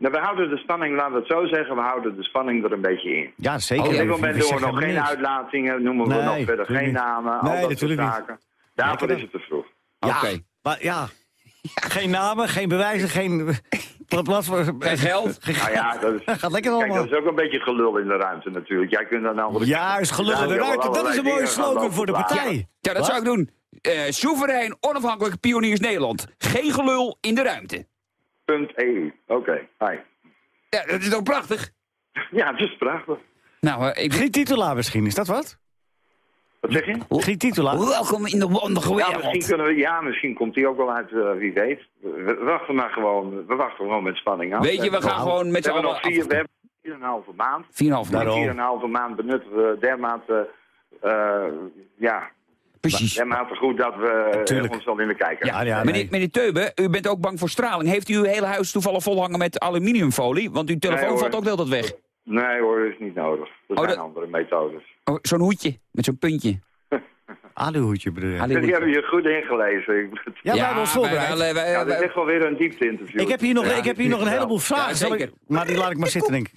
Nou, we houden de spanning, laten we het zo zeggen, we houden de spanning er een beetje in. Ja, zeker. Op dit Ja, moment doen we nog geen niks. uitlatingen, noemen we Nee, nog verder geen niet. namen, al dat soort niet. zaken. Daarvoor Lekker is het te vroeg. Ja, maar ja. Geen namen, geen bewijzen, geen... *laughs* Pla- Plaats voor, Geen geld? *laughs* Geen Nou ja, dat is, Gaat lekker kijk, allemaal. dat is ook een beetje gelul in de ruimte natuurlijk. Jij kunt dan nou... Juist, gelul in de ruimte. Dat is een mooie slogan voor de partij. Ja, dat zou ik doen. Eh soeverein, onafhankelijk pioniers Nederland. Geen gelul in de ruimte. EU. Oké, hi. Ja, dat is toch prachtig? Ja, het is prachtig. Nou, eh, ik... Griet Titula misschien, is dat wat? Wat zeg je? Griet Titula. Welkom in de wonderlijke Ja, wereld. misschien, kunnen we, ja, misschien komt die ook wel uit, eh, wie weet. We, we wachten maar gewoon, we wachten gewoon met spanning af. Weet je, we hebben gaan gewoon met z'n allen nog vier, We hebben vier en een halve maand. Vier en een half Die maand. vier en een halve maand benutten we dermate, eh, ja, Precies. dermate goed dat we eh, Tuurlijk. ons al in de kijker Ja, ja, meneer, nee. meneer Teube, u bent ook bang voor straling. Heeft u uw hele huis toevallig volhangen met aluminiumfolie? Want uw telefoon Nee, valt ook wel dat weg. Nee hoor, dat is niet nodig. Er Oh, zijn dat- andere methodes. Oh, zo'n hoedje, met zo'n puntje. *laughs* Aluhoedje bedoel je? Die hebben je goed ingelezen. Ja, wij hebben ons voorbereid. wij- wij- ja, dit wij- is wel weer een diepte-interview. Ik heb hier nog, Ja, ik heb hier nog een ja. heleboel vragen. Ja, Zal ik- zeker. maar die laat ik maar zitten, denk ik.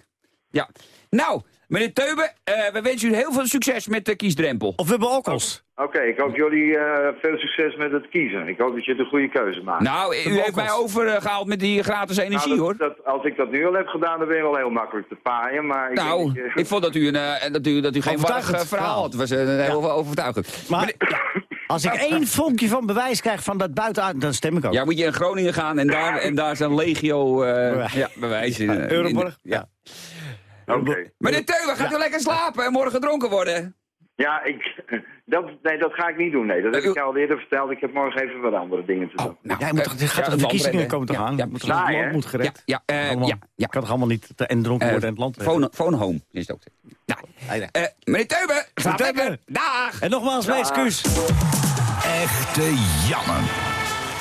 ja. Nou, meneer Teube, eh, we wensen u heel veel succes met de kiesdrempel. Of Wubbe Okkels. Oké, ik hoop jullie eh, veel succes met het kiezen. Ik hoop dat je de goede keuze maakt. Nou, u heeft mij overgehaald met die gratis energie, Nou, hoor. dat, als ik dat nu al heb gedaan, dan ben je wel heel makkelijk te paaien. Maar ik Nou, ik vond dat u, een, eh, dat u, dat u geen warrig verhaal had. Het was eh, heel overtuigend. Maar ja, als ik één vonkje van bewijs krijg van dat buitenuit, dan stem ik ook. Ja, moet je in Groningen gaan en daar, en daar is een legio eh, ja, bewijs in. Euroborg? in- Ja. Oké. Meneer Teuwe, gaat u lekker slapen en morgen dronken worden? Ja, ik, dat, nee, dat ga ik niet doen. Nee, dat heb Eh, ik je al eerder verteld. Ik heb morgen even wat andere dingen te doen. Nou, Ja, moet eh, toch, er gaat ja, toch de verkiezingen komen toch Ja, aan? Ja, moet het land hè? moet gered. Ja, ja, eh, Allemaal. ja, ja. Kan toch allemaal niet te- en dronken Eh, worden en het land phone, *laughs* phone home is het ook. Nou, eh, meneer Teuben, slaap lekker. Dag. En nogmaals, mijn excuus. Echte Janne.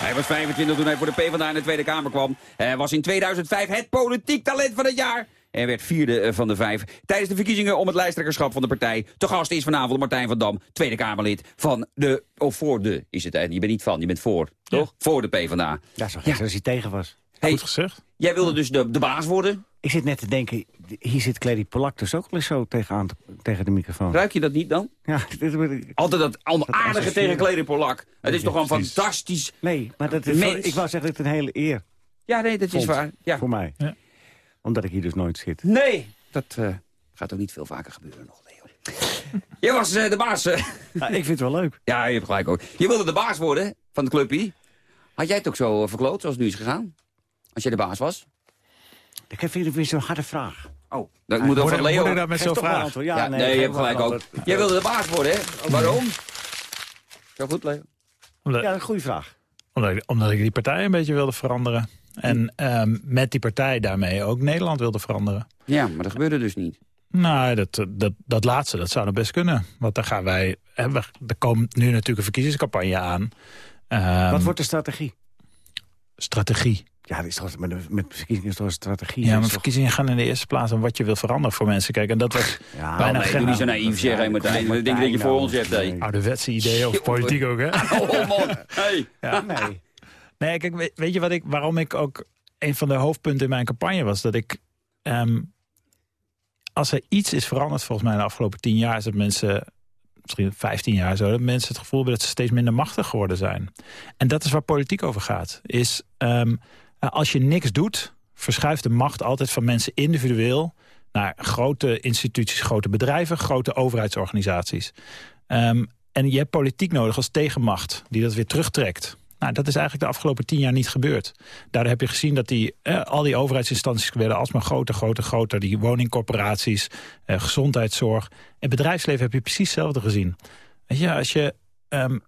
Hij was 25 toen hij voor de PvdA in de Tweede Kamer kwam. Hij was in 2005 het politiek talent van het jaar. En werd vierde eh, van de vijf. Tijdens de verkiezingen om het lijsttrekkerschap van de partij. Te gast is vanavond Martijn van Dam, Tweede Kamerlid van de... Of voor de, is het. hè? Je bent niet van, je bent voor. Toch? Voor de PvdA. Ja, zo gek als hij tegen was. Hey, Goed gezegd. jij wilde dus de, de baas worden. Ik zit net te denken, hier zit Clary Polak dus ook wel eens zo tegenaan, te- tegen de microfoon. Ruik je dat niet dan? Ja, *laughs* dit, Altijd dat aardige associëren. tegen Clary Polak. Het is toch een fantastisch... nee, maar dat is, Mens. ik wou zeggen, het is een hele eer Ja, nee, dat is waar. Ja. voor mij. Ja. Omdat ik hier dus nooit zit. Nee, dat eh, gaat ook niet veel vaker gebeuren nog, Leo. *laughs* Jij was eh, de baas. eh. *laughs* Ja, ik vind het wel leuk. ja, je hebt gelijk ook. Je wilde de baas worden van de clubje. Had jij het ook zo verkloot zoals het nu is gegaan? Als jij de baas was? Ik heb weer weer zo'n harde vraag. Oh, dat moet Moet van ik- Leo. dat met zo'n vraag? antwoord. Ja, Ja, nee, nee, je hebt gelijk ook. Jij wilde de baas worden, hè? Waarom? Zo goed, Leo. Omdat, Ja, een goede vraag. omdat, ik, omdat ik die partij een beetje wilde veranderen. En ehm, met die partij daarmee ook Nederland wilde veranderen. Ja, maar dat gebeurde dus niet. Nou, dat, dat, dat laatste, dat zou nog best kunnen. Want daar gaan wij... Hè, we- er komt nu natuurlijk een verkiezingscampagne aan. Ehm, Wat wordt de strategie? Strategie. Ja, dat is toch, met, met verkiezingen is toch een strategie. Ja, maar toch- verkiezingen gaan in de eerste plaats om wat je wil veranderen voor mensen. Kijk, en dat was Ja, bijna nee, geen doe niet zo naïef zeggen, Martijn. Ik denk dat je voor ons hebt, hè. ouderwetse idee over *laughs* politiek ook, hè? *laughs* Oh, man. Hey. Ja. Nee. Nee, kijk, weet, je wat ik, waarom ik ook... Een van de hoofdpunten in mijn campagne was dat ik... ehm, als er iets is veranderd volgens mij de afgelopen tien jaar... is dat mensen, misschien 15 jaar zo... dat mensen het gevoel hebben dat ze steeds minder machtig geworden zijn. En dat is waar politiek over gaat. Is ehm, als je niks doet, verschuift de macht altijd van mensen individueel... naar grote instituties, grote bedrijven, grote overheidsorganisaties. Ehm, en je hebt politiek nodig als tegenmacht die dat weer terugtrekt. Nou, dat is eigenlijk de afgelopen tien jaar niet gebeurd. Daardoor heb je gezien dat die, eh, al die overheidsinstanties werden alsmaar groter, groter, groter. Die woningcorporaties, eh, gezondheidszorg. En bedrijfsleven heb je precies hetzelfde gezien. Weet je, als je... ehm,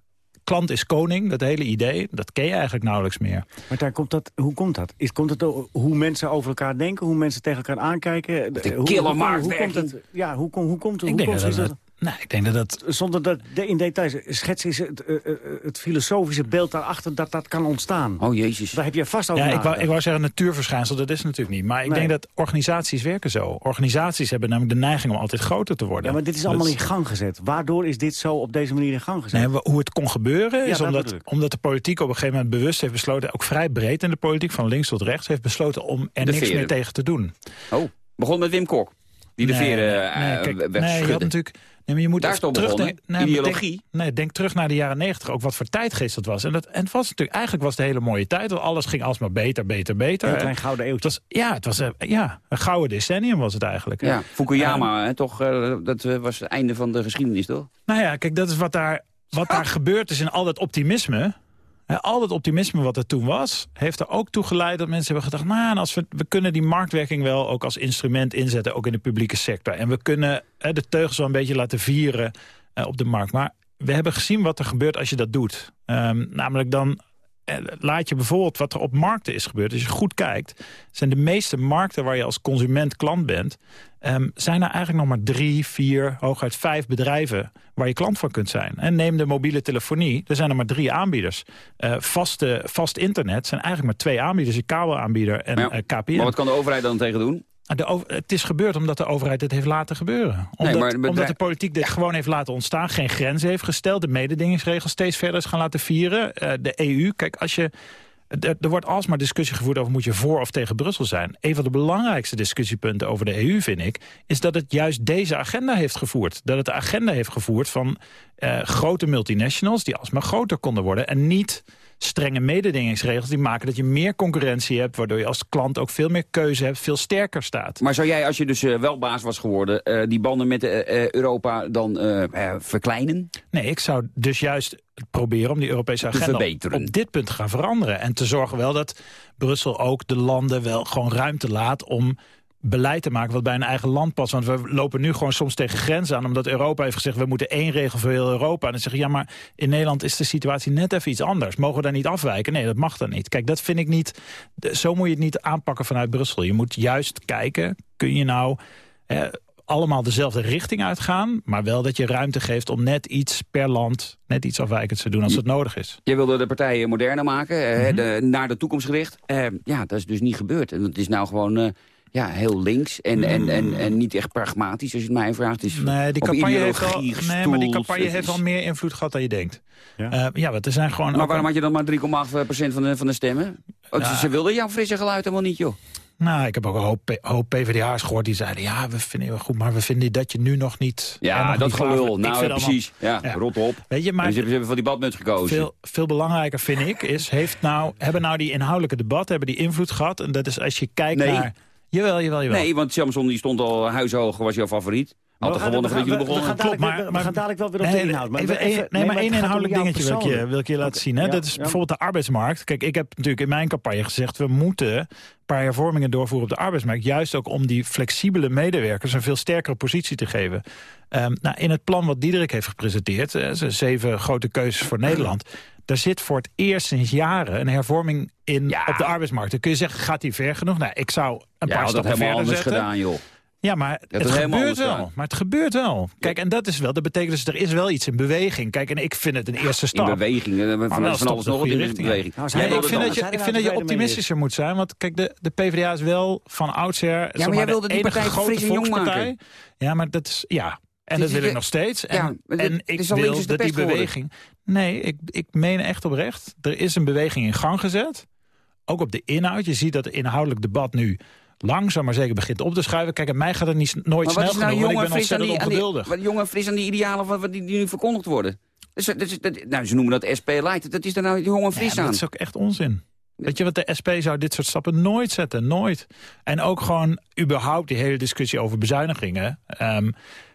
klant is koning, dat hele idee, dat ken je eigenlijk nauwelijks meer. Maar daar komt dat, hoe komt dat? Is, komt het door hoe mensen over elkaar denken, hoe mensen tegen elkaar aankijken? De hoe, hoe, hoe, komt het? Ja, hoe, hoe komt het? Ik Hoe denk komt dat is dat... Nee, ik denk dat dat... Zonder dat de- in details schetsen is het, eh, eh, het filosofische beeld daarachter dat dat kan ontstaan. Oh, jezus. Daar heb je vast over Ja, ik wou, ik wou zeggen natuurverschijnsel, dat is natuurlijk niet. Maar ik Nee. denk dat organisaties werken zo. Organisaties hebben namelijk de neiging om altijd groter te worden. Ja, maar dit is Dat allemaal in gang gezet. Waardoor is dit zo op deze manier in gang gezet? Nee, hoe het kon gebeuren Ja, is dat omdat, omdat de politiek op een gegeven moment bewust heeft besloten... ook vrij breed in de politiek, van links tot rechts... heeft besloten om er De niks veren. meer tegen te doen. Oh, begon met Wim Kok. Die de Nee, veren eh, nee, kijk, wegschudde. nee, je had natuurlijk... Nee, maar je moet Daar even is het terug begonnen, nee, ideologie. Denk, nee, denk terug naar de jaren negentig, ook wat voor tijdgeest dat was. En, dat, en het was natuurlijk, eigenlijk was het een hele mooie tijd, want alles ging alsmaar beter, beter, beter. Klein gouden. Het was, ja, het was eh, ja, een gouden decennium was het eigenlijk. Ja, Fukuyama, hè, toch, eh, dat eh, was het einde van de geschiedenis, toch? Nou ja, kijk, dat is wat daar, wat daar gebeurd is in al dat optimisme. Al dat optimisme wat er toen was, heeft er ook toe geleid dat mensen hebben gedacht... nou, als we, we kunnen die marktwerking wel ook als instrument inzetten, ook in de publieke sector. En we kunnen de teugels wel een beetje laten vieren eh, op de markt. Maar we hebben gezien wat er gebeurt als je dat doet. Ehm, namelijk dan laat je bijvoorbeeld wat er op markten is gebeurd. Als je goed kijkt, zijn de meeste markten waar je als consument klant bent... ehm, zijn er eigenlijk nog maar drie, vier, hooguit vijf bedrijven... waar je klant van kunt zijn. En neem de mobiele telefonie, er zijn er maar drie aanbieders. Eh, vaste, vast internet zijn eigenlijk maar twee aanbieders. Een kabelaanbieder en Ja, eh, KPN. Maar wat kan de overheid dan tegen doen? De over- het is gebeurd omdat de overheid het heeft laten gebeuren. Omdat, de omdat de politiek dit gewoon heeft laten ontstaan. Geen grenzen heeft gesteld. De mededingingsregels steeds verder is gaan laten vieren. Eh, de EU, kijk, als je... Er, er wordt alsmaar discussie gevoerd over moet je voor of tegen Brussel zijn. Een van de belangrijkste discussiepunten over de EU, vind ik... is dat het juist deze agenda heeft gevoerd. Dat het de agenda heeft gevoerd van eh, grote multinationals... die alsmaar groter konden worden en niet strenge mededingingsregels... die maken dat je meer concurrentie hebt... waardoor je als klant ook veel meer keuze hebt, veel sterker staat. Maar zou jij, als je dus eh, wel baas was geworden... eh, die banden met eh, Europa dan verkleinen? Nee, ik zou dus juist proberen om die Europese agenda verbeteren. op dit punt te gaan veranderen. En te zorgen wel dat Brussel ook de landen wel gewoon ruimte laat om beleid te maken wat bij een eigen land past. Want we lopen nu gewoon soms tegen grenzen aan... omdat Europa heeft gezegd, we moeten één regel voor heel Europa. En dan zeg je, ja, maar in Nederland is de situatie net even iets anders. Mogen we daar niet afwijken? Nee, dat mag dan niet. Kijk, dat vind ik niet... Zo moet je het niet aanpakken vanuit Brussel. Je moet juist kijken, kun je nou... Allemaal dezelfde richting uitgaan... maar wel dat je ruimte geeft om net iets per land... net iets afwijkends te doen als het nodig is. Je wilde de partijen moderner maken, Mhm. de, naar de toekomst gericht. Eh, ja, dat is dus niet gebeurd. En het is nou gewoon eh, ja, heel links en, en, en, en niet echt pragmatisch, als je het mij vraagt. Is Nee, die op campagne, heeft nee, maar die campagne heeft wel meer invloed gehad dan je denkt. Ja? Ja, ja want er zijn gewoon... Maar waarom had je dan maar 3,8% van de, van de stemmen? Oh, Ja. Ze wilden jouw frisse geluid helemaal niet, joh. Nou, ik heb ook een hoop, PvdA's gehoord die zeiden... ja, we vinden je wel goed, maar we vinden dat je nu nog niet... Ja, nog dat niet gelul. Nou, allemaal- precies. Ja, Ja. rot op. Weet je, maar En ze hebben, ze hebben voor die badmuts gekozen. veel, veel belangrijker vind ik is... Heeft nou, hebben nou die inhoudelijke debatten hebben die invloed gehad? En dat is als je kijkt Nee. naar... Jawel, jawel, jawel. Nee, want Samson die stond al huishoog, was jouw favoriet. Maar we gaan- gewonnen we gaan- voordat jullie we- we gaan begonnen. dadelijk weer- we gaan dadelijk wel weer op de Nee, inhoud. Maar even, even- één- nee, nee, maar maar één inhoudelijk dingetje wil ik, je, persoonlijk. wil ik je laten zien. Hè? Ja, dat is ja. bijvoorbeeld de arbeidsmarkt. Kijk, ik heb natuurlijk in mijn campagne gezegd... we moeten een paar hervormingen doorvoeren op de arbeidsmarkt. Juist ook om die flexibele medewerkers een veel sterkere positie te geven. Ehm, nou, in het plan wat Diederik heeft gepresenteerd... eh, zijn zeven grote keuzes voor Nederland... daar zit voor het eerst sinds jaren een hervorming in op de arbeidsmarkt. Dan kun je zeggen, gaat die ver genoeg? Nou, ik zou een Ja, paar had dat stappen helemaal verder anders zetten. gedaan, joh. Ja, maar Dat het helemaal gebeurt wel. gedaan. Maar het gebeurt wel. Kijk, en dat is wel. Dat betekent dus er is wel iets in beweging. Kijk, en ik vind het een eerste stap. In beweging. eh, Van, Maar van, alles nog wat in richting. beweging. Nou, Ja, ik vind dat je, ik vind dat je optimistischer moet zijn. Want kijk, de, de PvdA is wel van oudsher jij maar, wilde de die partij grote fris en jong volkspartij. maken. Ja, maar dat is... Ja. En dat wil de- ik nog steeds. En, Ja, ik is wil dat die beweging... Nee, ik, ik meen echt oprecht. Er is een beweging in gang gezet. Ook op de inhoud. Je ziet dat het inhoudelijk debat nu langzaam maar zeker begint op te schuiven. Kijk, en mij gaat het niet, nooit snel nou genoeg. jong want en ik ben fris aan die, ontzettend aan die, ongeduldig. wat jong en fris aan die idealen van, wat die, die nu verkondigd worden? Dus, is- dat- nou, ze noemen dat SP Light. Dat is er nou Ja, fris maar aan. dat is ook echt onzin. Weet je wat, de SP zou dit soort stappen nooit zetten, nooit. En ook gewoon überhaupt die hele discussie over bezuinigingen. Ehm,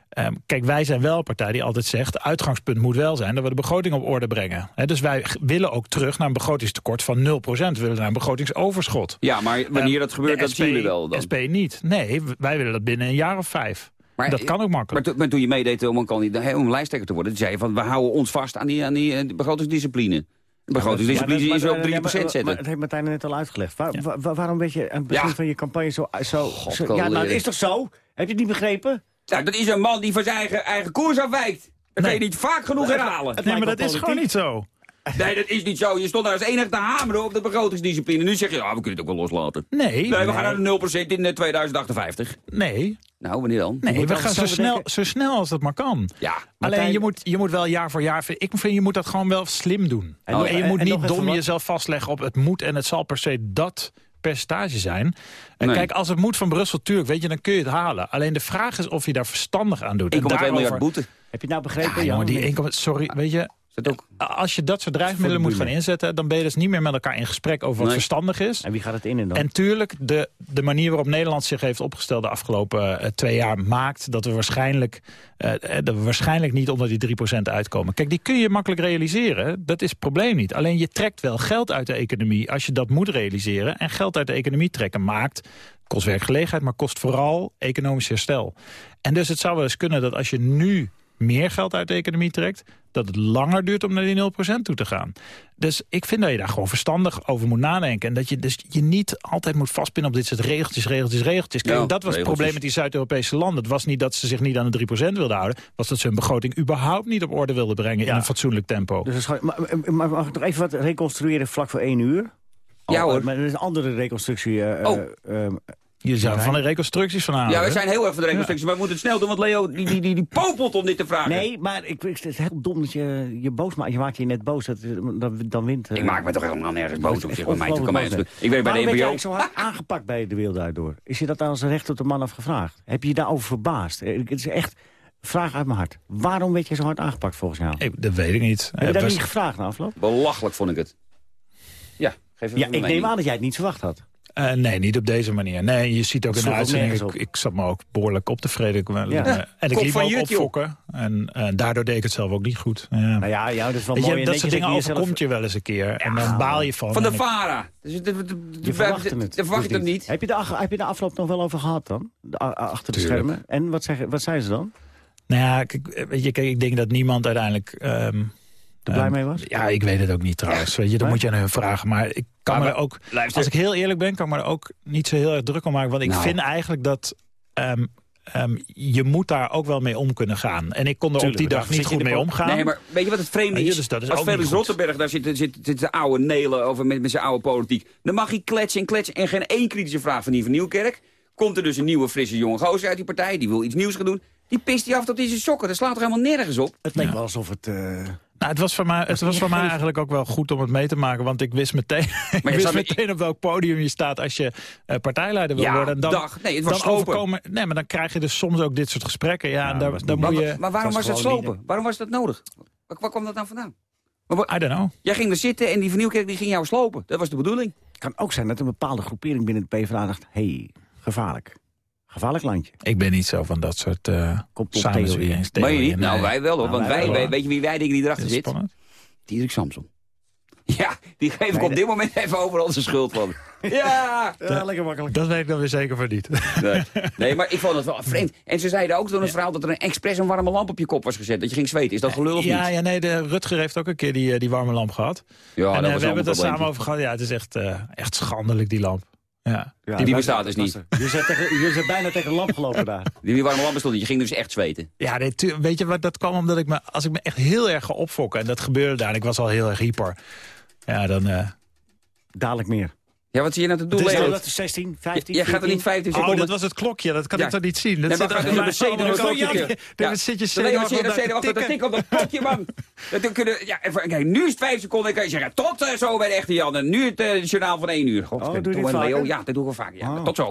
ehm, kijk, wij zijn wel een partij die altijd zegt... het uitgangspunt moet wel zijn dat we de begroting op orde brengen. Hè, dus wij willen ook terug naar een begrotingstekort van 0%. We willen naar een begrotingsoverschot. Ja, maar wanneer Ehm, dat gebeurt, dat zien we SP wel dan. SP niet. Nee, wij willen dat binnen een jaar of vijf. dat kan ook makkelijk. Maar, to- maar toen je meedeed om een, kandidaat, hè, om een lijsttrekker te worden... zei je van, we houden ons vast aan die, aan die eh, begrotingsdiscipline. De begrotingsdiscipline Ja, is maar- op maar- 3% ja, maar- zetten. Maar, dat heeft Martijn net al uitgelegd. Waar- wa- wa- waarom weet je aan het begin Ja. van je campagne zo... zo, ja, nou, dat is toch zo? Heb je het niet begrepen? Nou, dat is een man die van zijn eigen, eigen koers afwijkt. Dat kan je niet vaak genoeg herhalen. Nee, maar dat is gewoon niet zo. Nee, dat is niet zo. Je stond daar als enige te hameren op de begrotingsdiscipline. Nu zeg je, ja, we kunnen het ook wel loslaten. Nee. Nee, we Nee. gaan naar de 0% in eh, 2058. Nee. Nou, wanneer dan? Nee, we gaan zo snel, zo snel als dat maar kan. Ja. Alleen je moet, je moet wel jaar voor jaar... Ik vind je moet dat gewoon wel slim doen. En je en- moet en niet dom jezelf vastleggen op het moet... en het zal per se dat percentage zijn. En Nee. kijk, als het moet van Brussel, tuurlijk, weet je, dan kun je het halen. Alleen de vraag is of je daar verstandig aan doet. 1,2 En daarover- miljard boete. Heb je het nou begrepen? Ja, Jan? jongen, die 1, sorry, weet je... Als je dat soort drijfmiddelen moet gaan inzetten... dan ben je dus niet meer met elkaar in gesprek over wat Nee. verstandig is. En wie gaat het in en dan? En tuurlijk, de, de manier waarop Nederland zich heeft opgesteld... de afgelopen eh, twee jaar maakt dat we, waarschijnlijk, eh, eh, dat we waarschijnlijk niet onder die 3% uitkomen. Kijk, die kun je makkelijk realiseren. Dat is het probleem niet. Alleen je trekt wel geld uit de economie als je dat moet realiseren. En geld uit de economie trekken maakt... kost werkgelegenheid, maar kost vooral economisch herstel. En dus het zou wel eens kunnen dat als je nu meer geld uit de economie trekt... dat het langer duurt om naar die 0% toe te gaan. Dus ik vind dat je daar gewoon verstandig over moet nadenken. En dat je dus je niet altijd moet vastpinnen op dit soort regeltjes, regeltjes, regeltjes. Kijk, Ja, dat was het probleem met die Zuid-Europese landen. Het was niet dat ze zich niet aan de 3% wilden houden. Het was dat ze hun begroting überhaupt niet op orde wilden brengen... in een fatsoenlijk tempo. Dus is maar, maar mag ik nog even wat reconstrueren vlak voor één uur? Ja, hoor. Maar er is een andere reconstructie. eh, Oh. eh, eh, je zou van de reconstructies van. Ja, we zijn heel erg van de reconstructie, maar we moeten het snel doen, want Leo die, die, die, die popelt om dit te vragen. Nee, maar ik, ik- het is heel dom dat je je boos maakt. Je maakt je net boos, dat, dan, dan wint... eh, Ik maak me toch helemaal nergens boos op zich. Bij mij, kan ongelooflijk mij ik werk bij de Waarom werd je NPO. eigenlijk zo hard aangepakt bij de wereld daardoor? Is je dat als recht op de man afgevraagd? Heb je je daarover verbaasd? Eh, Het is echt vraag uit mijn hart. Waarom werd je zo hard aangepakt volgens jou? Ik, dat weet ik niet. Heb je Eh, dat was- niet gevraagd na afloop? Belachelijk vond ik het. Ja, geef even Ja, ik neem aan dat jij het niet verwacht had. Eh, nee, niet op deze manier. Nee, je ziet ook Dat in de uitzending... Ik, ik zat me ook behoorlijk op te vreden. Wel- Ja. eh, en ik liep ook Jut, joh. opfokken. En eh, daardoor deed ik het zelf ook niet goed. Ja. Nou ja, ja dat is wel je, dat soort dingen je overkomt je wel eens een keer. en dan baal je van. Van de VARA. Dus, de, de, de, de- Je de- het. de- verwacht dus het niet. Heb je, de, heb je de afloop nog wel over gehad dan? De, achter de Tuurlijk. schermen? En wat, zeggen, wat zeiden ze dan? Nou ja, kijk, weet je, kijk, ik denk dat niemand uiteindelijk... ehm, Er blij ehm, mee was? Ja, ik weet het ook niet trouwens. Weet je, dat Nee? moet je aan hun vragen. Maar ik kan Maar me er ook... luister. Als ik heel eerlijk ben, kan ik me er ook niet zo heel erg druk om maken. Want ik Nou. vind eigenlijk dat... ehm, ehm, je moet daar ook wel mee om kunnen gaan. En ik kon er op die dag niet goed mee omgaan. Nee, maar weet je wat het vreemde is? dus dat is Als Felix goed. Rottenberg daar zit, zit, zit de oude nelen over met, met zijn oude politiek. Dan mag hij kletsen en kletsen en geen één kritische vraag van die van Nieuwkerk. Komt er dus een nieuwe, frisse jonge gozer uit die partij. Die wil iets nieuws gaan doen. Die pist hij af tot hij zijn sokken. Dat slaat toch helemaal nergens op? Het leek wel alsof het... eh, Nou, het was voor mij, het was voor mij eigenlijk ook wel goed om het mee te maken. Want ik wist meteen, *laughs* ik je wist zat- meteen op welk podium je staat als je eh, partijleider wil Ja, worden. En dan, dag. Nee, het was dan overkomen. Nee, maar dan krijg je dus soms ook dit soort gesprekken. Ja, en dat daar, was daar niet- moet Maar, je... maar waarom was was dat slopen? Waarom was dat nodig? Waar, waar kwam dat nou vandaan? Maar I don't know. jij ging er zitten en die van Nieuwkerk die ging jou slopen. Dat was de bedoeling. Het kan ook zijn dat een bepaalde groepering binnen de PvdA dacht... hé, hey, gevaarlijk. Gevaarlijk landje. Ik ben niet zo van dat soort uh, samenzweringstheorieën. Maar je niet? Nou, wij wel hoor. Nou, Want wij weet je wie wij denken die erachter zit? spannend? Diederik Samson. *laughs* Ja, die geef ik Nee, op dit moment even overal zijn schuld van. *laughs* Ja! Ja, lekker makkelijk. Dat weet ik dan weer zeker van niet. *laughs* Nee. nee, maar ik vond het wel vreemd. En ze zeiden ook door een verhaal dat er een expres een warme lamp op je kop was gezet. Dat je ging zweten. Is dat gelul of Ja, niet? ja, nee, de Rutger heeft ook een keer die, eh, die warme lamp gehad. Ja, en dat eh, was we hebben het er samen over gehad. Ja, het is echt, eh, echt schandelijk, die lamp. Ja. Ja, Die bestaat dus niet. Je zit, tegen, je zit bijna tegen een lamp gelopen daar. *laughs* Die warme lamp bestond niet. Je ging dus echt zweten. Ja, nee, weet je wat, dat kwam omdat ik me, als ik me echt heel erg ga opfokken, en dat gebeurde daar, en ik was al heel erg hyper, ja, dan... eh, Dadelijk meer. Ja, wat zie je nou te doen, Leo? nou, dat is 16, 15, Jij gaat er niet 15 oh, seconden... dat was het klokje, dat kan Ja. ik toch niet zien? Dat Nee, maar zit er maar een zenuwachtig Oh, ja, klokje. Dan zit je Dan ben je zenuwachtig naar te tikken. op dat klokje, man. Dat dan kunnen, ja, even, kijk, nu is het 5 seconden. Dan kan je zeggen, tot eh, zo bij de echte Jan. En nu het eh, journaal van 1 uur. God, Oh, doe je Leo. Ja, dat doe ik wel vaak. Ja. Oh. Tot zo.